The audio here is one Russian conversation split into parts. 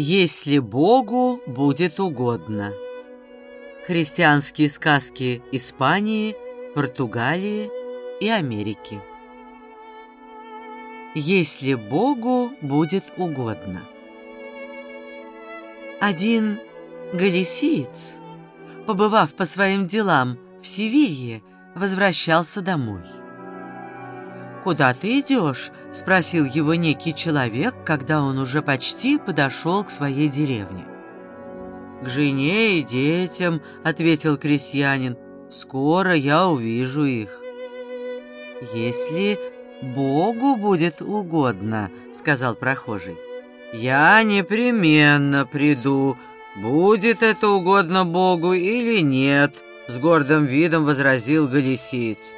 если Богу будет угодно. Христианские сказки Испании, Португалии и Америки. Если Богу будет угодно. Один галисиец, побывав по своим делам в Севилье, возвращался домой. «Куда ты идешь?» — спросил его некий человек, когда он уже почти подошел к своей деревне. «К жене и детям», — ответил крестьянин, — «скоро я увижу их». «Если Богу будет угодно», — сказал прохожий. «Я непременно приду, будет это угодно Богу или нет», — с гордым видом возразил Галисиец.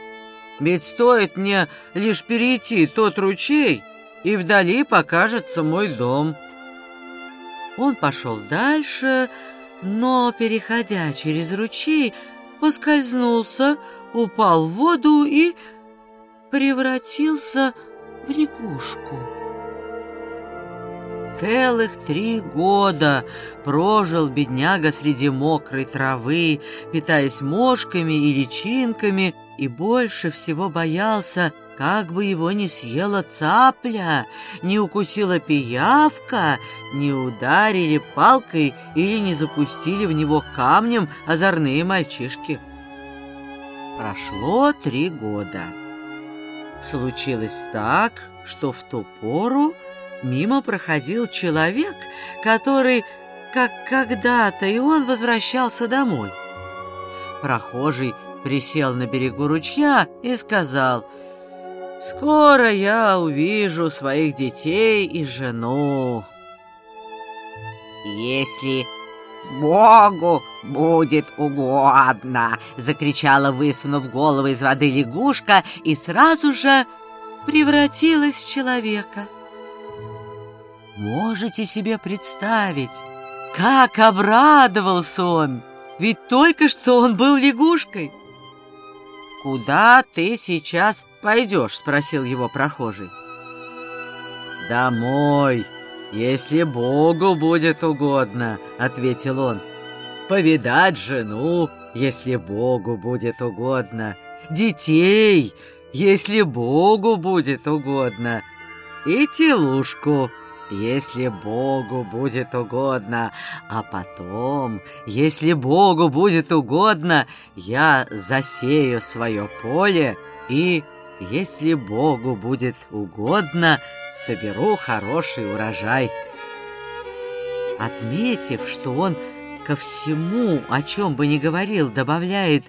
Ведь стоит мне лишь перейти тот ручей, и вдали покажется мой дом. Он пошел дальше, но, переходя через ручей, поскользнулся, упал в воду и превратился в лягушку. Целых три года прожил бедняга среди мокрой травы, питаясь мошками и личинками, и больше всего боялся, как бы его не съела цапля, не укусила пиявка, не ударили палкой или не запустили в него камнем озорные мальчишки. Прошло три года. Случилось так, что в ту пору мимо проходил человек, который, как когда-то, и он возвращался домой. Прохожий присел на берегу ручья и сказал, «Скоро я увижу своих детей и жену». «Если Богу будет угодно!» — закричала, высунув голову из воды лягушка, и сразу же превратилась в человека. Можете себе представить, как обрадовался он, ведь только что он был лягушкой. «Куда ты сейчас пойдешь?» — спросил его прохожий. «Домой, если Богу будет угодно», — ответил он. «Повидать жену, если Богу будет угодно, детей, если Богу будет угодно, и телушку, если Богу будет угодно, а потом, если Богу будет угодно, я засею свое поле и, если Богу будет угодно, соберу хороший урожай. Отметив, что он ко всему, о чем бы ни говорил, добавляет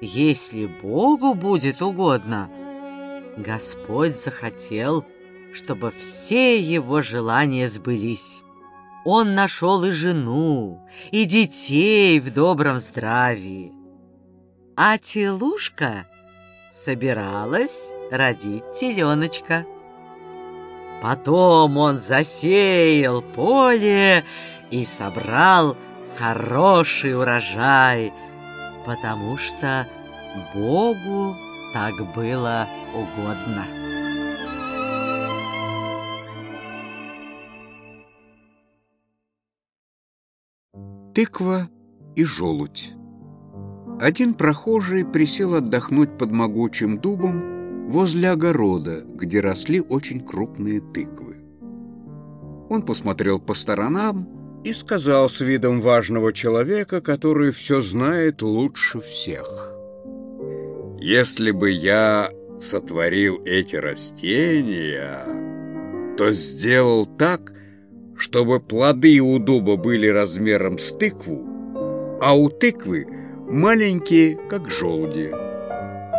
«если Богу будет угодно», Господь захотел чтобы все его желания сбылись. Он нашел и жену, и детей в добром здравии. А телушка собиралась родить теленочка. Потом он засеял поле и собрал хороший урожай, потому что Богу так было угодно. Тыква и желудь. Один прохожий присел отдохнуть под могучим дубом возле огорода, где росли очень крупные тыквы. Он посмотрел по сторонам и сказал с видом важного человека, который все знает лучше всех. «Если бы я сотворил эти растения, то сделал так, чтобы плоды у дуба были размером с тыкву, а у тыквы маленькие, как желуди.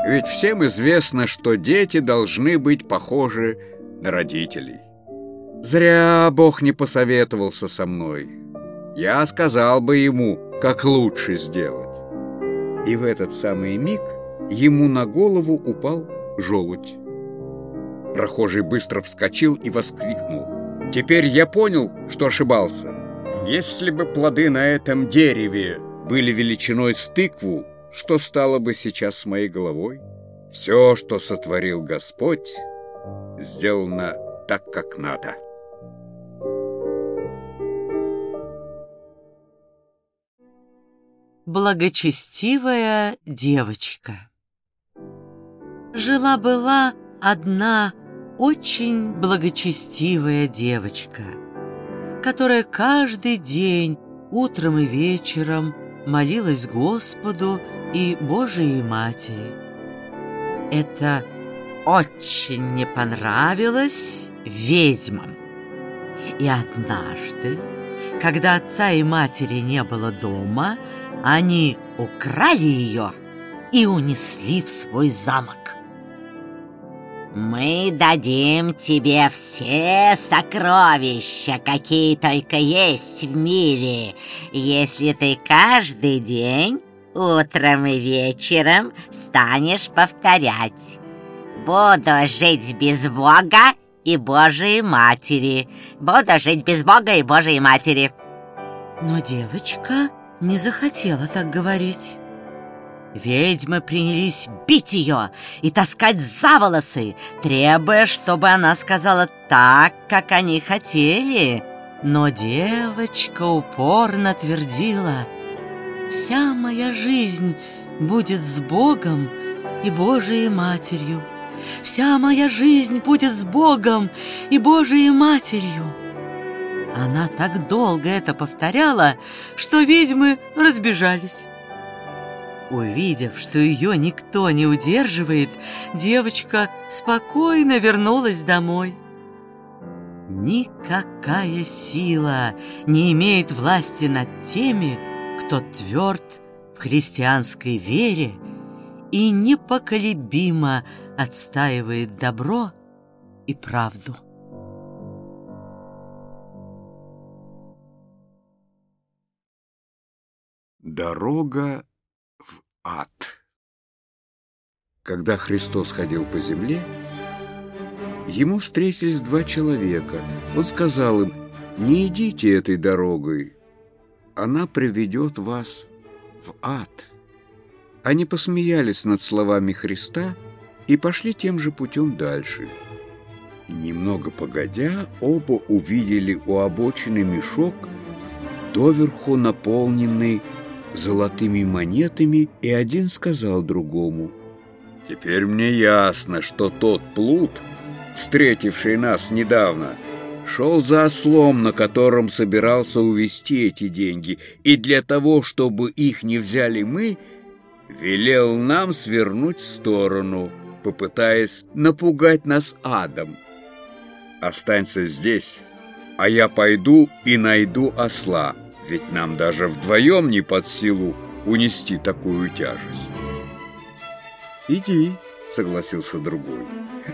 Ведь всем известно, что дети должны быть похожи на родителей. Зря Бог не посоветовался со мной. Я сказал бы ему, как лучше сделать. И в этот самый миг ему на голову упал желудь. Прохожий быстро вскочил и воскликнул. Теперь я понял, что ошибался. Если бы плоды на этом дереве были величиной с тыкву, что стало бы сейчас с моей головой? Все, что сотворил Господь, сделано так, как надо. Благочестивая девочка Жила-была одна очень благочестивая девочка, которая каждый день, утром и вечером, молилась Господу и Божией Матери. Это очень не понравилось ведьмам. И однажды, когда отца и матери не было дома, они украли ее и унесли в свой замок. «Мы дадим тебе все сокровища, какие только есть в мире, если ты каждый день, утром и вечером, станешь повторять. Буду жить без Бога и Божией Матери. Буду жить без Бога и Божией Матери». Но девочка не захотела так говорить. Ведьмы принялись бить ее и таскать за волосы, требуя, чтобы она сказала так, как они хотели. Но девочка упорно твердила, «Вся моя жизнь будет с Богом и Божией Матерью. Вся моя жизнь будет с Богом и Божией Матерью». Она так долго это повторяла, что ведьмы разбежались. Увидев, что ее никто не удерживает, девочка спокойно вернулась домой. Никакая сила не имеет власти над теми, кто тверд в христианской вере и непоколебимо отстаивает добро и правду. Дорога ад. Когда Христос ходил по земле, ему встретились два человека. Он сказал им, не идите этой дорогой, она приведет вас в ад. Они посмеялись над словами Христа и пошли тем же путем дальше. Немного погодя, оба увидели у обочины мешок, доверху наполненный золотыми монетами, и один сказал другому, «Теперь мне ясно, что тот плут, встретивший нас недавно, шел за ослом, на котором собирался увести эти деньги, и для того, чтобы их не взяли мы, велел нам свернуть в сторону, попытаясь напугать нас адом. Останься здесь, а я пойду и найду осла». Ведь нам даже вдвоем не под силу унести такую тяжесть. «Иди», — согласился другой.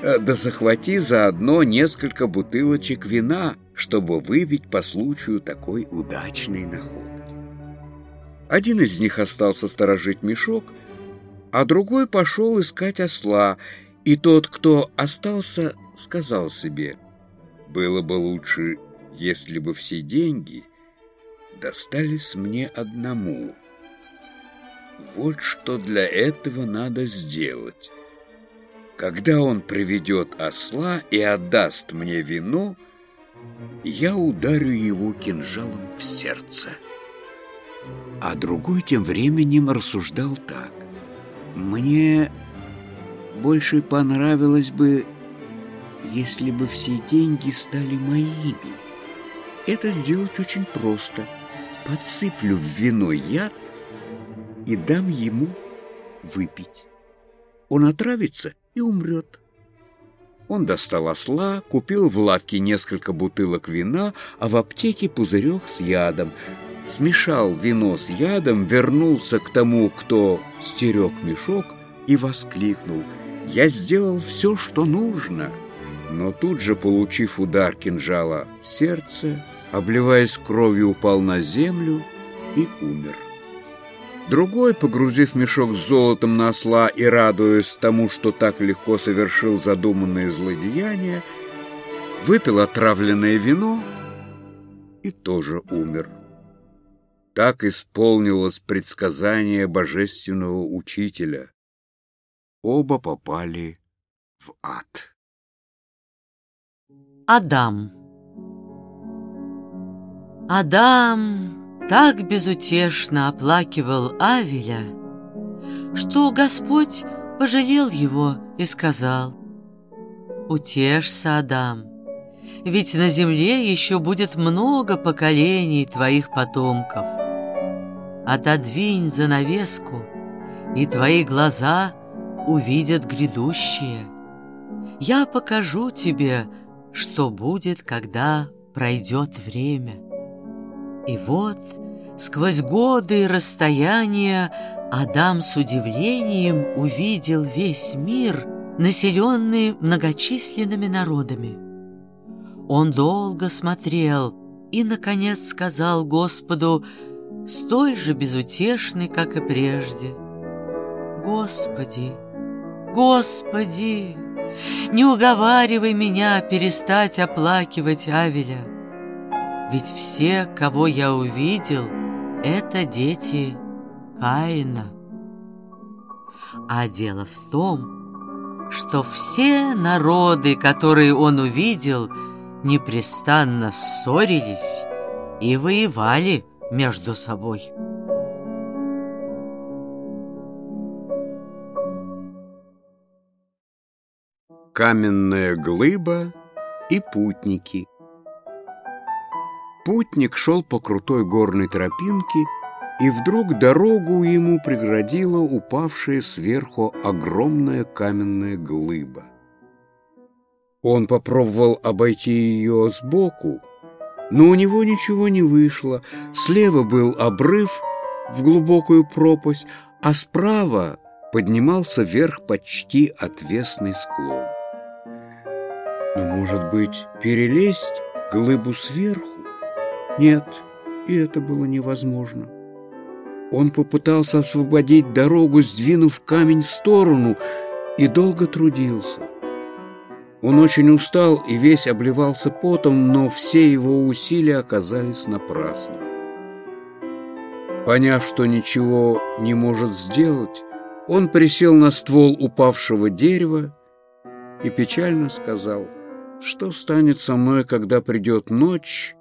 «Э, «Да захвати заодно несколько бутылочек вина, чтобы выпить по случаю такой удачной находки». Один из них остался сторожить мешок, а другой пошел искать осла, и тот, кто остался, сказал себе, «Было бы лучше, если бы все деньги достались мне одному. Вот что для этого надо сделать. Когда он приведет осла и отдаст мне вино, я ударю его кинжалом в сердце. А другой тем временем рассуждал так. Мне больше понравилось бы, если бы все деньги стали моими. Это сделать очень просто – подсыплю в вино яд и дам ему выпить. Он отравится и умрет. Он достал осла, купил в лавке несколько бутылок вина, а в аптеке пузырек с ядом. Смешал вино с ядом, вернулся к тому, кто стерег мешок, и воскликнул «Я сделал все, что нужно!» Но тут же, получив удар кинжала в сердце, обливаясь кровью, упал на землю и умер. Другой, погрузив мешок с золотом на осла и радуясь тому, что так легко совершил задуманное злодеяние, выпил отравленное вино и тоже умер. Так исполнилось предсказание божественного учителя. Оба попали в ад. Адам Адам так безутешно оплакивал Авеля, что Господь пожалел его и сказал, «Утешься, Адам, ведь на земле еще будет много поколений твоих потомков. Отодвинь занавеску, и твои глаза увидят грядущее. Я покажу тебе, что будет, когда пройдет время. И вот, сквозь годы и расстояния, Адам с удивлением увидел весь мир, населенный многочисленными народами. Он долго смотрел и, наконец, сказал Господу, столь же безутешный, как и прежде, «Господи, Господи, не уговаривай меня перестать оплакивать Авеля, ведь все, кого я увидел, это дети Каина. А дело в том, что все народы, которые он увидел, непрестанно ссорились и воевали между собой. Каменная глыба и путники Путник шел по крутой горной тропинке, и вдруг дорогу ему преградила упавшая сверху огромная каменная глыба. Он попробовал обойти ее сбоку, но у него ничего не вышло. Слева был обрыв в глубокую пропасть, а справа поднимался вверх почти отвесный склон. Но, может быть, перелезть глыбу сверху? Нет, и это было невозможно. Он попытался освободить дорогу, сдвинув камень в сторону, и долго трудился. Он очень устал и весь обливался потом, но все его усилия оказались напрасными. Поняв, что ничего не может сделать, он присел на ствол упавшего дерева и печально сказал, что станет со мной, когда придет ночь,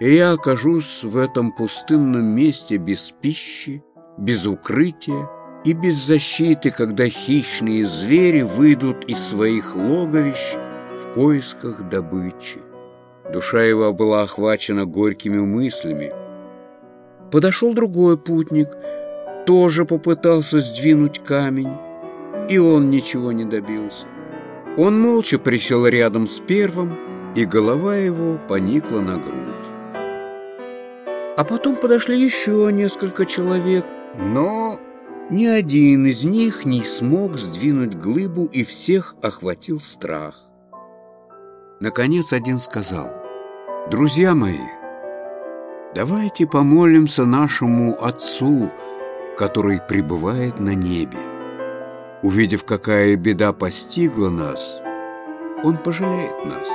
и я окажусь в этом пустынном месте без пищи, без укрытия и без защиты, когда хищные звери выйдут из своих логовищ в поисках добычи. Душа его была охвачена горькими мыслями. Подошел другой путник, тоже попытался сдвинуть камень, и он ничего не добился. Он молча присел рядом с первым, и голова его поникла на грудь. А потом подошли еще несколько человек, но ни один из них не смог сдвинуть глыбу, и всех охватил страх. Наконец один сказал, «Друзья мои, давайте помолимся нашему Отцу, который пребывает на небе. Увидев, какая беда постигла нас, Он пожалеет нас».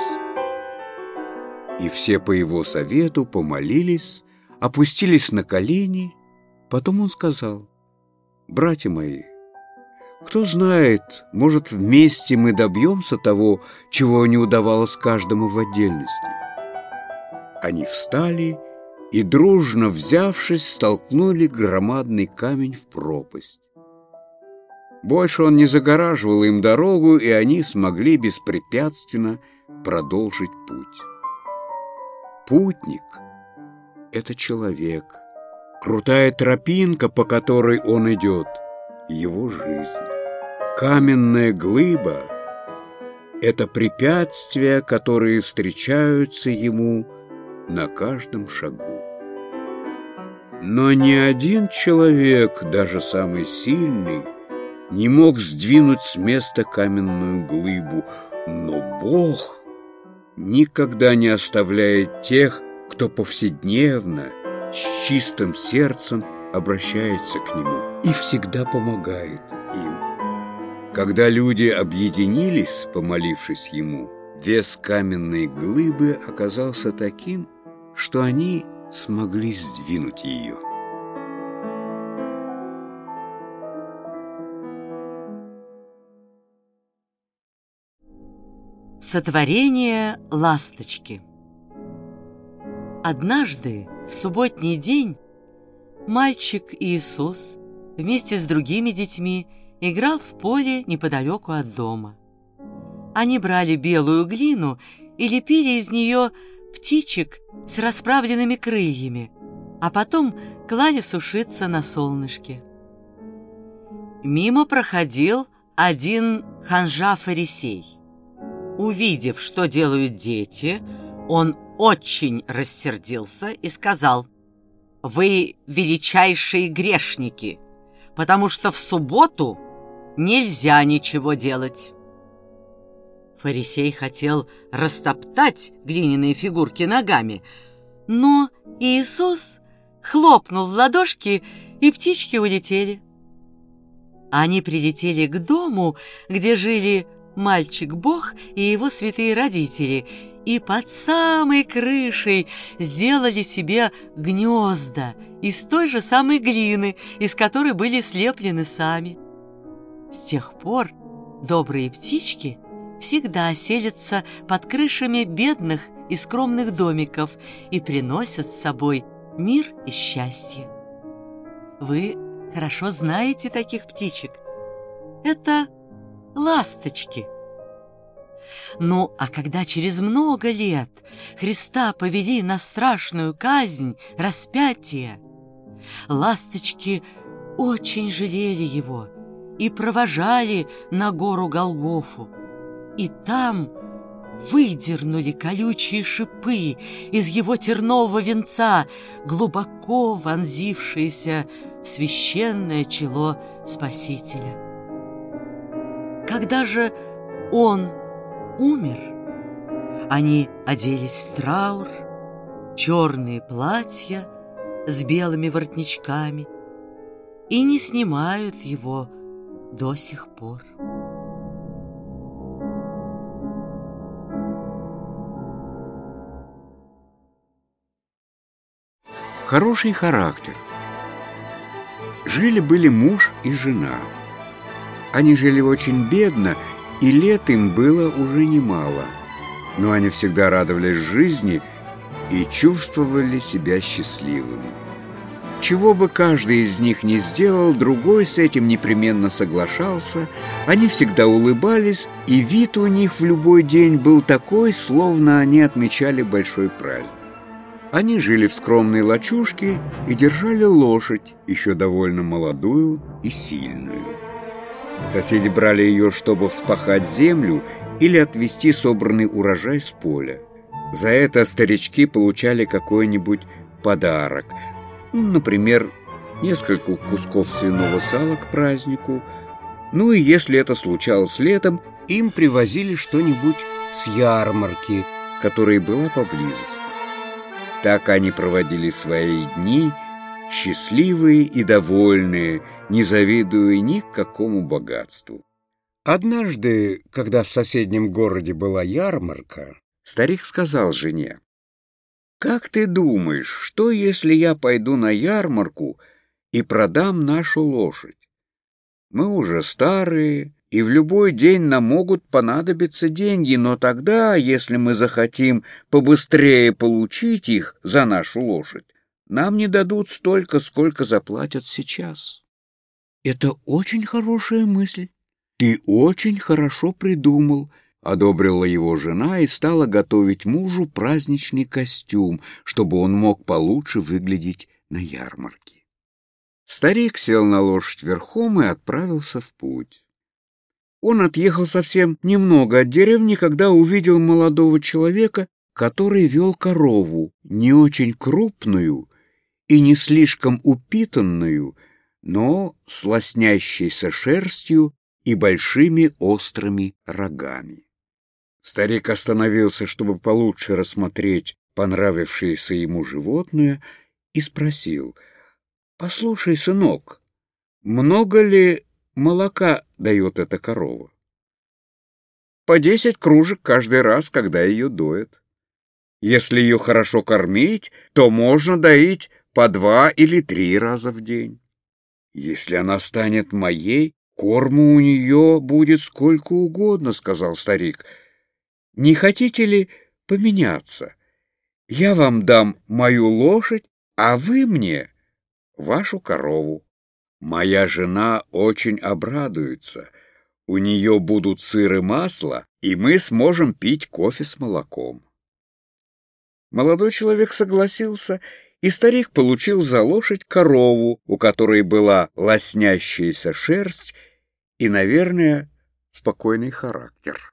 И все по его совету помолились, опустились на колени. Потом он сказал, «Братья мои, кто знает, может, вместе мы добьемся того, чего не удавалось каждому в отдельности». Они встали и, дружно взявшись, столкнули громадный камень в пропасть. Больше он не загораживал им дорогу, и они смогли беспрепятственно продолжить путь. Путник — это человек. Крутая тропинка, по которой он идет, его жизнь. Каменная глыба — это препятствия, которые встречаются ему на каждом шагу. Но ни один человек, даже самый сильный, не мог сдвинуть с места каменную глыбу, но Бог никогда не оставляет тех, кто повседневно, с чистым сердцем обращается к Нему и всегда помогает им. Когда люди объединились, помолившись Ему, вес каменной глыбы оказался таким, что они смогли сдвинуть ее. Сотворение ласточки Однажды, в субботний день, мальчик Иисус вместе с другими детьми играл в поле неподалеку от дома. Они брали белую глину и лепили из нее птичек с расправленными крыльями, а потом клали сушиться на солнышке. Мимо проходил один ханжа-фарисей. Увидев, что делают дети, он очень рассердился и сказал, «Вы величайшие грешники, потому что в субботу нельзя ничего делать». Фарисей хотел растоптать глиняные фигурки ногами, но Иисус хлопнул в ладошки, и птички улетели. Они прилетели к дому, где жили мальчик-бог и его святые родители, и под самой крышей сделали себе гнезда из той же самой глины, из которой были слеплены сами. С тех пор добрые птички всегда селятся под крышами бедных и скромных домиков и приносят с собой мир и счастье. Вы хорошо знаете таких птичек. Это ласточки – ну, а когда через много лет Христа повели на страшную казнь, распятие, ласточки очень жалели его и провожали на гору Голгофу. И там выдернули колючие шипы из его тернового венца, глубоко вонзившиеся в священное чело Спасителя. Когда же он умер. Они оделись в траур, черные платья с белыми воротничками и не снимают его до сих пор. Хороший характер. Жили-были муж и жена. Они жили очень бедно и лет им было уже немало. Но они всегда радовались жизни и чувствовали себя счастливыми. Чего бы каждый из них ни сделал, другой с этим непременно соглашался. Они всегда улыбались, и вид у них в любой день был такой, словно они отмечали большой праздник. Они жили в скромной лачушке и держали лошадь, еще довольно молодую и сильную. Соседи брали ее, чтобы вспахать землю или отвезти собранный урожай с поля. За это старички получали какой-нибудь подарок. Например, несколько кусков свиного сала к празднику. Ну и если это случалось летом, им привозили что-нибудь с ярмарки, которая была поблизости. Так они проводили свои дни – счастливые и довольные, не завидуя ни к какому богатству. Однажды, когда в соседнем городе была ярмарка, старик сказал жене, «Как ты думаешь, что если я пойду на ярмарку и продам нашу лошадь? Мы уже старые, и в любой день нам могут понадобиться деньги, но тогда, если мы захотим побыстрее получить их за нашу лошадь, нам не дадут столько, сколько заплатят сейчас. Это очень хорошая мысль. Ты очень хорошо придумал, одобрила его жена и стала готовить мужу праздничный костюм, чтобы он мог получше выглядеть на ярмарке. Старик сел на лошадь верхом и отправился в путь. Он отъехал совсем немного от деревни, когда увидел молодого человека, который вел корову, не очень крупную, и не слишком упитанную, но с лоснящейся шерстью и большими острыми рогами. Старик остановился, чтобы получше рассмотреть понравившееся ему животное, и спросил, «Послушай, сынок, много ли молока дает эта корова?» «По десять кружек каждый раз, когда ее доят. Если ее хорошо кормить, то можно доить по два или три раза в день. Если она станет моей, корму у нее будет сколько угодно, — сказал старик. Не хотите ли поменяться? Я вам дам мою лошадь, а вы мне вашу корову. Моя жена очень обрадуется. У нее будут сыр и масло, и мы сможем пить кофе с молоком. Молодой человек согласился, и старик получил за лошадь корову, у которой была лоснящаяся шерсть и, наверное, спокойный характер.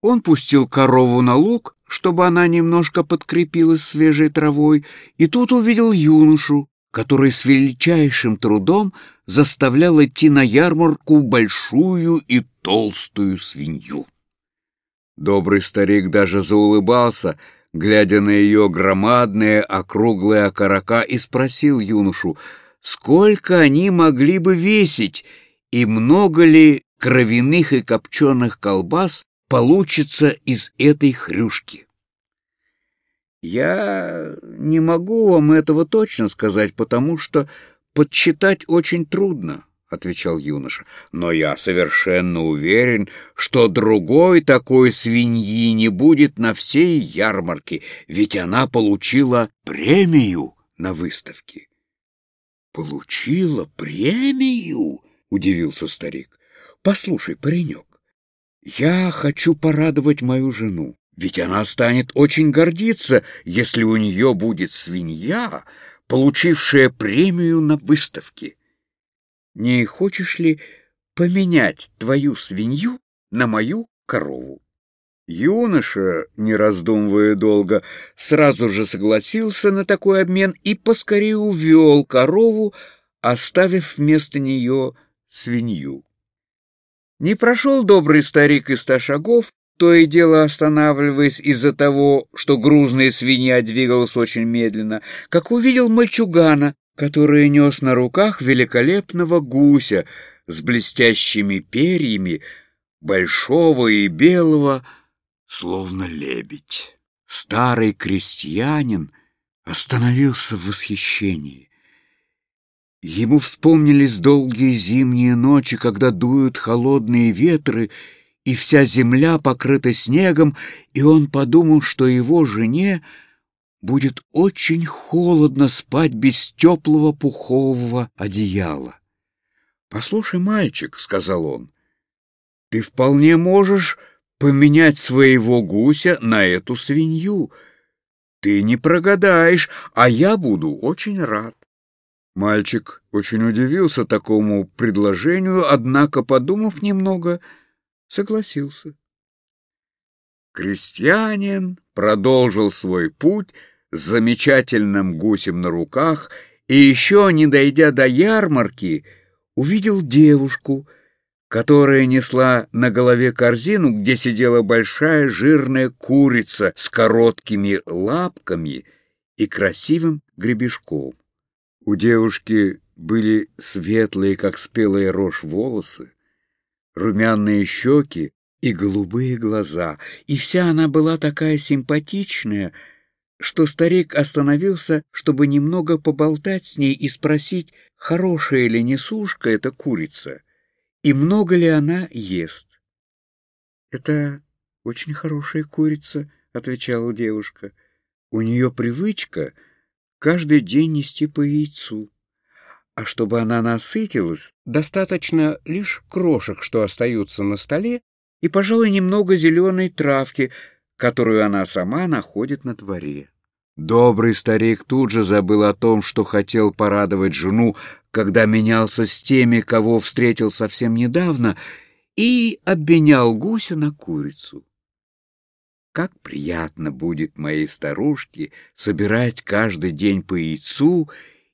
Он пустил корову на луг, чтобы она немножко подкрепилась свежей травой, и тут увидел юношу, который с величайшим трудом заставлял идти на ярмарку большую и толстую свинью. Добрый старик даже заулыбался, глядя на ее громадные округлые окорока, и спросил юношу, сколько они могли бы весить и много ли кровяных и копченых колбас получится из этой хрюшки. Я не могу вам этого точно сказать, потому что подсчитать очень трудно, отвечал юноша. Но я совершенно уверен, что другой такой свиньи не будет на всей ярмарке, ведь она получила премию на выставке. Получила премию? удивился старик. Послушай, паренек, я хочу порадовать мою жену. Ведь она станет очень гордиться, если у нее будет свинья, получившая премию на выставке. Не хочешь ли поменять твою свинью на мою корову? Юноша, не раздумывая долго, сразу же согласился на такой обмен и поскорее увел корову, оставив вместо нее свинью. Не прошел добрый старик и ста шагов, то и дело останавливаясь из-за того, что грузная свинья двигалась очень медленно, как увидел мальчугана, который нес на руках великолепного гуся с блестящими перьями, большого и белого, словно лебедь. Старый крестьянин остановился в восхищении. Ему вспомнились долгие зимние ночи, когда дуют холодные ветры, и вся земля покрыта снегом, и он подумал, что его жене будет очень холодно спать без теплого пухового одеяла. «Послушай, мальчик», — сказал он, — «ты вполне можешь поменять своего гуся на эту свинью. Ты не прогадаешь, а я буду очень рад». Мальчик очень удивился такому предложению, однако, подумав немного, — согласился. Крестьянин продолжил свой путь с замечательным гусем на руках и еще, не дойдя до ярмарки, увидел девушку, которая несла на голове корзину, где сидела большая жирная курица с короткими лапками и красивым гребешком. У девушки были светлые, как спелая рожь, волосы, румяные щеки и голубые глаза, и вся она была такая симпатичная, что старик остановился, чтобы немного поболтать с ней и спросить, хорошая ли несушка эта курица и много ли она ест. «Это очень хорошая курица», — отвечала девушка. «У нее привычка каждый день нести по яйцу. А чтобы она насытилась, достаточно лишь крошек, что остаются на столе, и, пожалуй, немного зеленой травки, которую она сама находит на дворе. Добрый старик тут же забыл о том, что хотел порадовать жену, когда менялся с теми, кого встретил совсем недавно, и обменял гуся на курицу. Как приятно будет моей старушке собирать каждый день по яйцу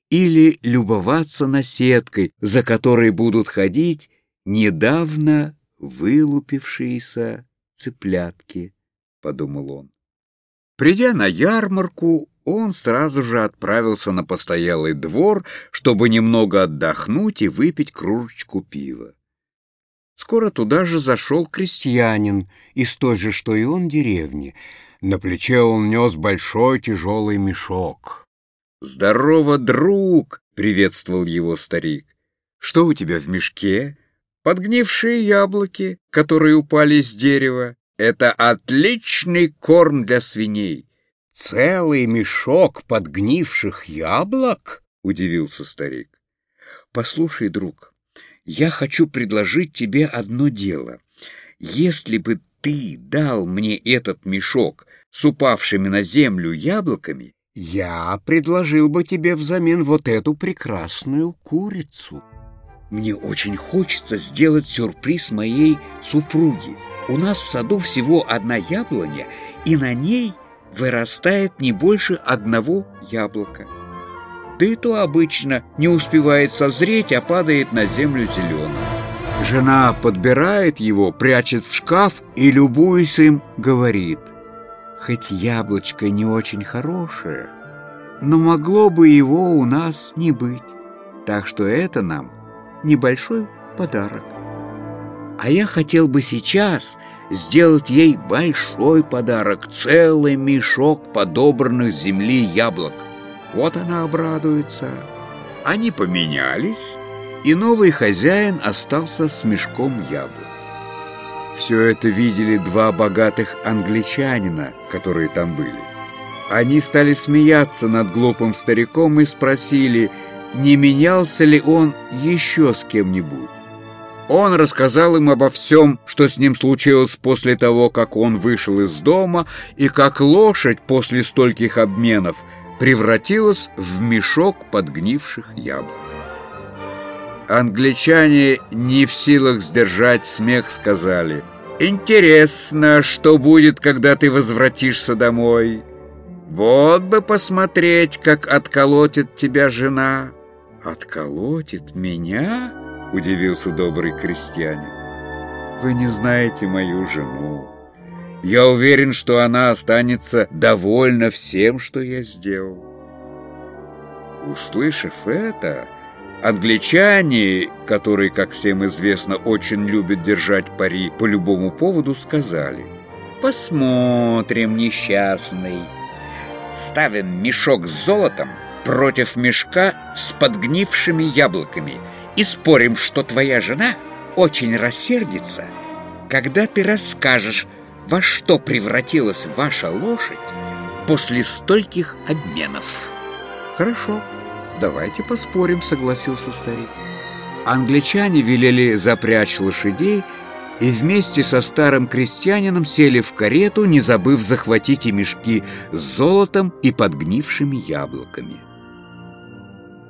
или любоваться наседкой, за которой будут ходить недавно вылупившиеся цыплятки, — подумал он. Придя на ярмарку, он сразу же отправился на постоялый двор, чтобы немного отдохнуть и выпить кружечку пива. Скоро туда же зашел крестьянин из той же, что и он, деревни. На плече он нес большой тяжелый мешок. «Здорово, друг!» — приветствовал его старик. «Что у тебя в мешке?» «Подгнившие яблоки, которые упали с дерева. Это отличный корм для свиней. Целый мешок подгнивших яблок? Удивился старик. Послушай, друг, я хочу предложить тебе одно дело. Если бы ты дал мне этот мешок с упавшими на землю яблоками, я предложил бы тебе взамен вот эту прекрасную курицу. Мне очень хочется сделать сюрприз моей супруге. У нас в саду всего одна яблоня, и на ней вырастает не больше одного яблока да и то обычно не успевает созреть, а падает на землю зеленым. Жена подбирает его, прячет в шкаф и, любуясь им, говорит, «Хоть яблочко не очень хорошее, но могло бы его у нас не быть, так что это нам небольшой подарок. А я хотел бы сейчас сделать ей большой подарок, целый мешок подобранных земли яблок. Вот она обрадуется. Они поменялись, и новый хозяин остался с мешком яблок. Все это видели два богатых англичанина, которые там были. Они стали смеяться над глупым стариком и спросили, не менялся ли он еще с кем-нибудь. Он рассказал им обо всем, что с ним случилось после того, как он вышел из дома, и как лошадь после стольких обменов – превратилась в мешок подгнивших яблок. Англичане, не в силах сдержать смех, сказали, «Интересно, что будет, когда ты возвратишься домой? Вот бы посмотреть, как отколотит тебя жена». «Отколотит меня?» — удивился добрый крестьянин. «Вы не знаете мою жену. Я уверен, что она останется довольна всем, что я сделал. Услышав это, англичане, которые, как всем известно, очень любят держать пари по любому поводу, сказали «Посмотрим, несчастный, ставим мешок с золотом против мешка с подгнившими яблоками и спорим, что твоя жена очень рассердится, когда ты расскажешь, во что превратилась ваша лошадь после стольких обменов. Хорошо, давайте поспорим, согласился старик. Англичане велели запрячь лошадей и вместе со старым крестьянином сели в карету, не забыв захватить и мешки с золотом и подгнившими яблоками.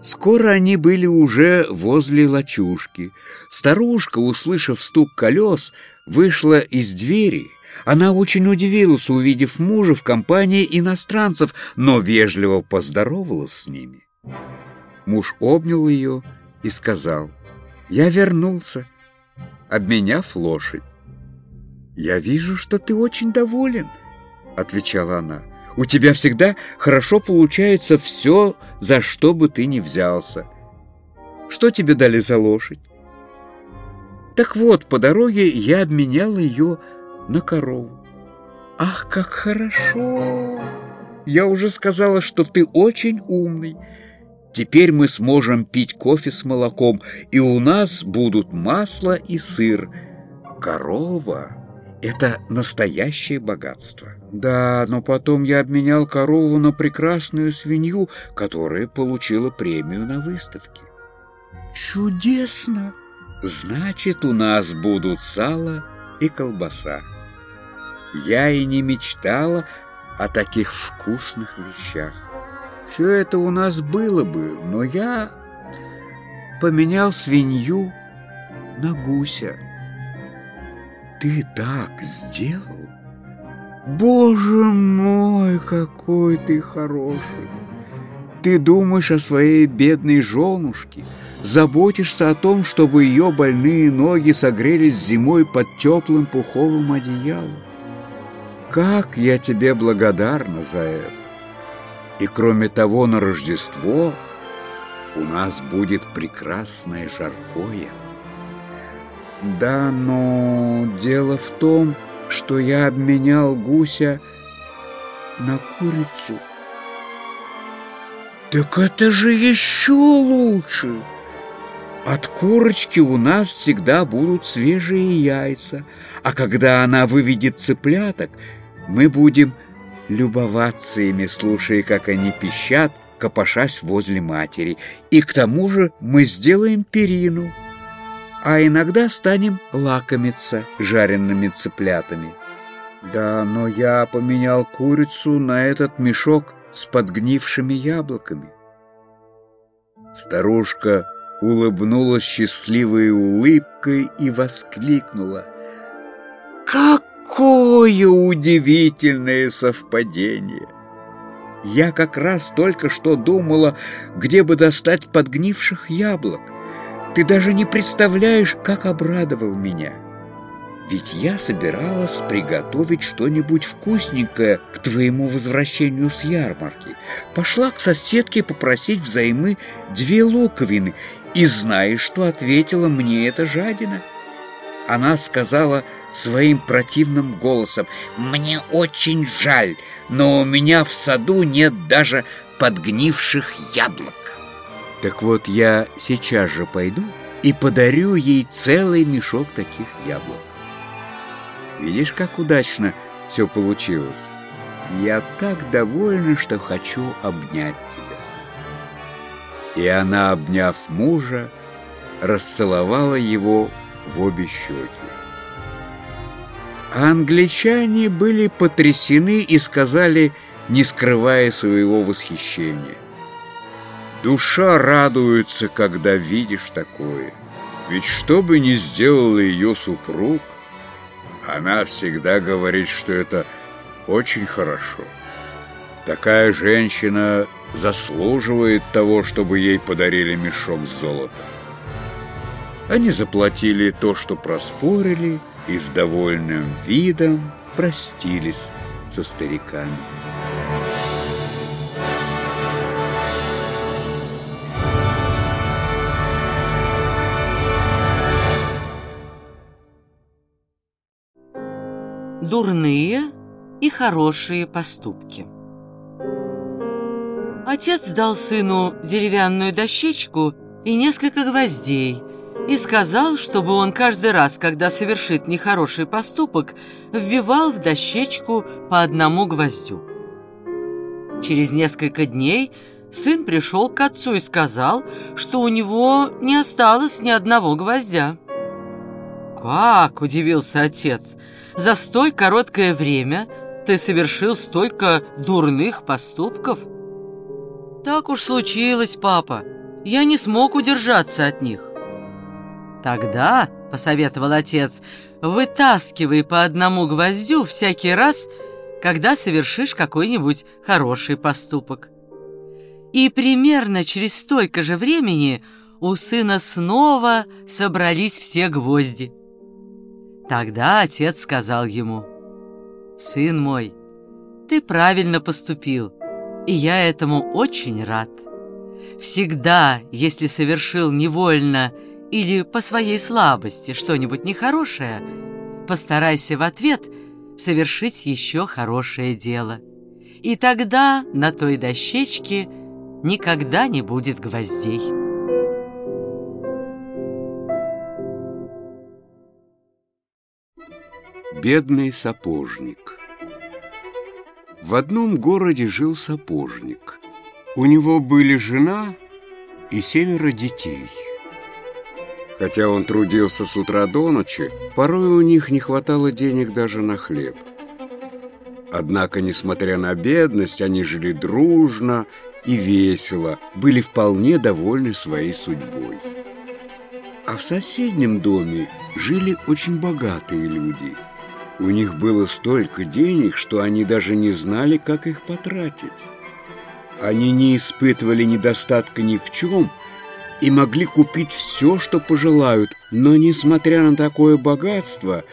Скоро они были уже возле лачушки. Старушка, услышав стук колес, вышла из двери она очень удивилась, увидев мужа в компании иностранцев, но вежливо поздоровалась с ними. Муж обнял ее и сказал, «Я вернулся, обменяв лошадь». «Я вижу, что ты очень доволен», — отвечала она. «У тебя всегда хорошо получается все, за что бы ты ни взялся. Что тебе дали за лошадь?» «Так вот, по дороге я обменял ее на корову. «Ах, как хорошо! Я уже сказала, что ты очень умный. Теперь мы сможем пить кофе с молоком, и у нас будут масло и сыр. Корова — это настоящее богатство». «Да, но потом я обменял корову на прекрасную свинью, которая получила премию на выставке». «Чудесно! Значит, у нас будут сало и колбаса». Я и не мечтала о таких вкусных вещах. Все это у нас было бы, но я поменял свинью на гуся. Ты так сделал? Боже мой, какой ты хороший! Ты думаешь о своей бедной женушке, заботишься о том, чтобы ее больные ноги согрелись зимой под теплым пуховым одеялом. Как я тебе благодарна за это! И кроме того, на Рождество у нас будет прекрасное жаркое. Да, но дело в том, что я обменял гуся на курицу. Так это же еще лучше! От курочки у нас всегда будут свежие яйца, а когда она выведет цыпляток, мы будем любоваться ими, слушая, как они пищат, копошась возле матери. И к тому же мы сделаем перину, а иногда станем лакомиться жареными цыплятами. Да, но я поменял курицу на этот мешок с подгнившими яблоками. Старушка улыбнулась счастливой улыбкой и воскликнула. «Какое удивительное совпадение! Я как раз только что думала, где бы достать подгнивших яблок. Ты даже не представляешь, как обрадовал меня!» Ведь я собиралась приготовить что-нибудь вкусненькое к твоему возвращению с ярмарки. Пошла к соседке попросить взаймы две луковины, и знаешь, что ответила мне эта жадина? Она сказала своим противным голосом, «Мне очень жаль, но у меня в саду нет даже подгнивших яблок». Так вот, я сейчас же пойду и подарю ей целый мешок таких яблок. Видишь, как удачно все получилось? Я так довольна, что хочу обнять тебя. И она, обняв мужа, расцеловала его в обе щеки. А англичане были потрясены и сказали, не скрывая своего восхищения. Душа радуется, когда видишь такое. Ведь что бы ни сделал ее супруг, она всегда говорит, что это очень хорошо. Такая женщина заслуживает того, чтобы ей подарили мешок с золотом. Они заплатили то, что проспорили, и с довольным видом простились со стариками. Дурные и хорошие поступки. Отец дал сыну деревянную дощечку и несколько гвоздей и сказал, чтобы он каждый раз, когда совершит нехороший поступок, вбивал в дощечку по одному гвоздю. Через несколько дней сын пришел к отцу и сказал, что у него не осталось ни одного гвоздя. «Как?» – удивился отец – за столь короткое время ты совершил столько дурных поступков? Так уж случилось, папа. Я не смог удержаться от них. Тогда, — посоветовал отец, — вытаскивай по одному гвоздю всякий раз, когда совершишь какой-нибудь хороший поступок. И примерно через столько же времени у сына снова собрались все гвозди. Тогда отец сказал ему, «Сын мой, ты правильно поступил, и я этому очень рад. Всегда, если совершил невольно или по своей слабости что-нибудь нехорошее, постарайся в ответ совершить еще хорошее дело. И тогда на той дощечке никогда не будет гвоздей». Бедный сапожник В одном городе жил сапожник. У него были жена и семеро детей. Хотя он трудился с утра до ночи, порой у них не хватало денег даже на хлеб. Однако, несмотря на бедность, они жили дружно и весело, были вполне довольны своей судьбой. А в соседнем доме жили очень богатые люди – у них было столько денег, что они даже не знали, как их потратить. Они не испытывали недостатка ни в чем и могли купить все, что пожелают, но, несмотря на такое богатство,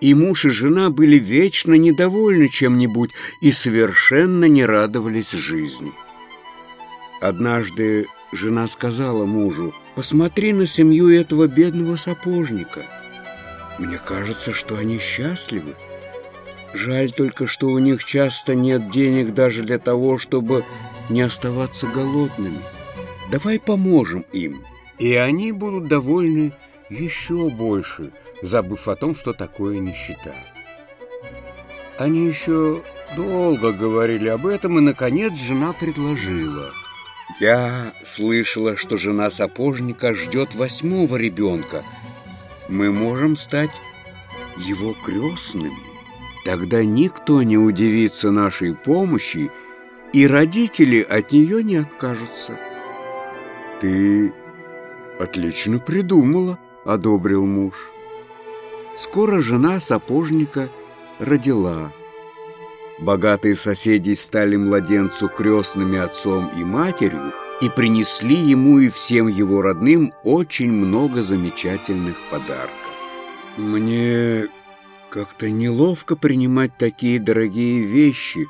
и муж, и жена были вечно недовольны чем-нибудь и совершенно не радовались жизни. Однажды жена сказала мужу, «Посмотри на семью этого бедного сапожника». Мне кажется, что они счастливы. Жаль только, что у них часто нет денег даже для того, чтобы не оставаться голодными. Давай поможем им, и они будут довольны еще больше, забыв о том, что такое нищета. Они еще Долго говорили об этом, и, наконец, жена предложила. Я слышала, что жена сапожника ждет восьмого ребенка. Мы можем стать его крестными. Тогда никто не удивится нашей помощи, и родители от нее не откажутся. Ты отлично придумала, одобрил муж. Скоро жена сапожника родила. Богатые соседи стали младенцу крестными отцом и матерью и принесли ему и всем его родным очень много замечательных подарков. Мне как-то неловко принимать такие дорогие вещи,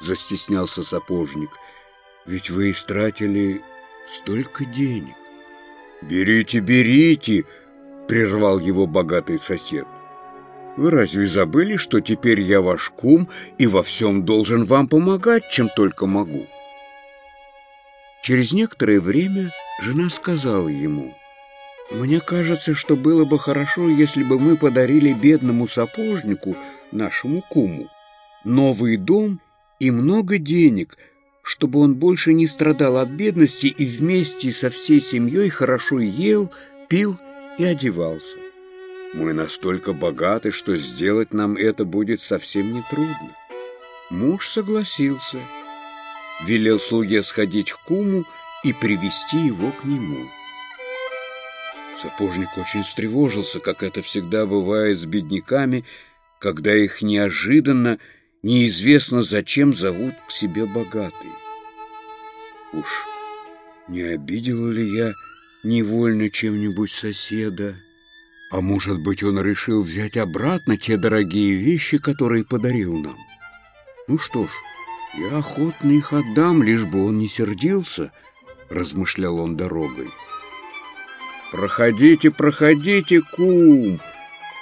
застеснялся сапожник. Ведь вы истратили столько денег. Берите, берите, прервал его богатый сосед. Вы разве забыли, что теперь я ваш кум и во всем должен вам помогать, чем только могу? Через некоторое время жена сказала ему, «Мне кажется, что было бы хорошо, если бы мы подарили бедному сапожнику, нашему куму, новый дом и много денег, чтобы он больше не страдал от бедности и вместе со всей семьей хорошо ел, пил и одевался. Мы настолько богаты, что сделать нам это будет совсем нетрудно. Муж согласился, велел слуге сходить к куму и привести его к нему. Сапожник очень встревожился, как это всегда бывает с бедняками, когда их неожиданно, неизвестно зачем зовут к себе богатые. Уж не обидел ли я невольно чем-нибудь соседа. А может быть, он решил взять обратно те дорогие вещи, которые подарил нам. Ну что ж, я охотно их отдам, лишь бы он не сердился, размышлял он дорогой. «Проходите, проходите, кум!»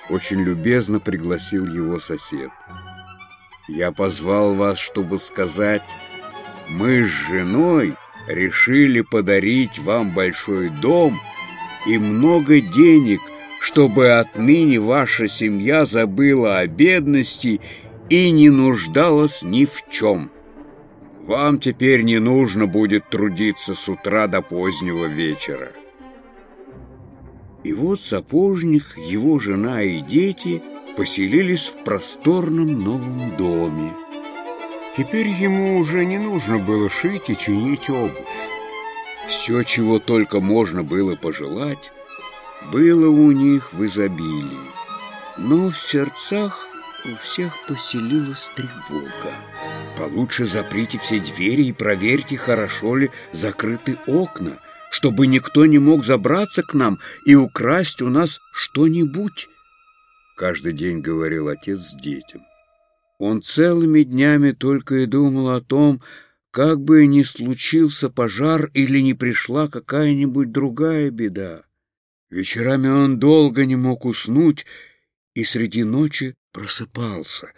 Очень любезно пригласил его сосед. «Я позвал вас, чтобы сказать, мы с женой решили подарить вам большой дом и много денег, чтобы отныне ваша семья забыла о бедности и не нуждалась ни в чем. Вам теперь не нужно будет трудиться с утра до позднего вечера. И вот сапожник, его жена и дети поселились в просторном новом доме. Теперь ему уже не нужно было шить и чинить обувь. Все, чего только можно было пожелать, было у них в изобилии. Но в сердцах у всех поселилась тревога. Получше заприте все двери и проверьте, хорошо ли закрыты окна, чтобы никто не мог забраться к нам и украсть у нас что-нибудь. Каждый день говорил отец детям. Он целыми днями только и думал о том, как бы ни случился пожар или не пришла какая-нибудь другая беда. Вечерами он долго не мог уснуть и среди ночи просыпался.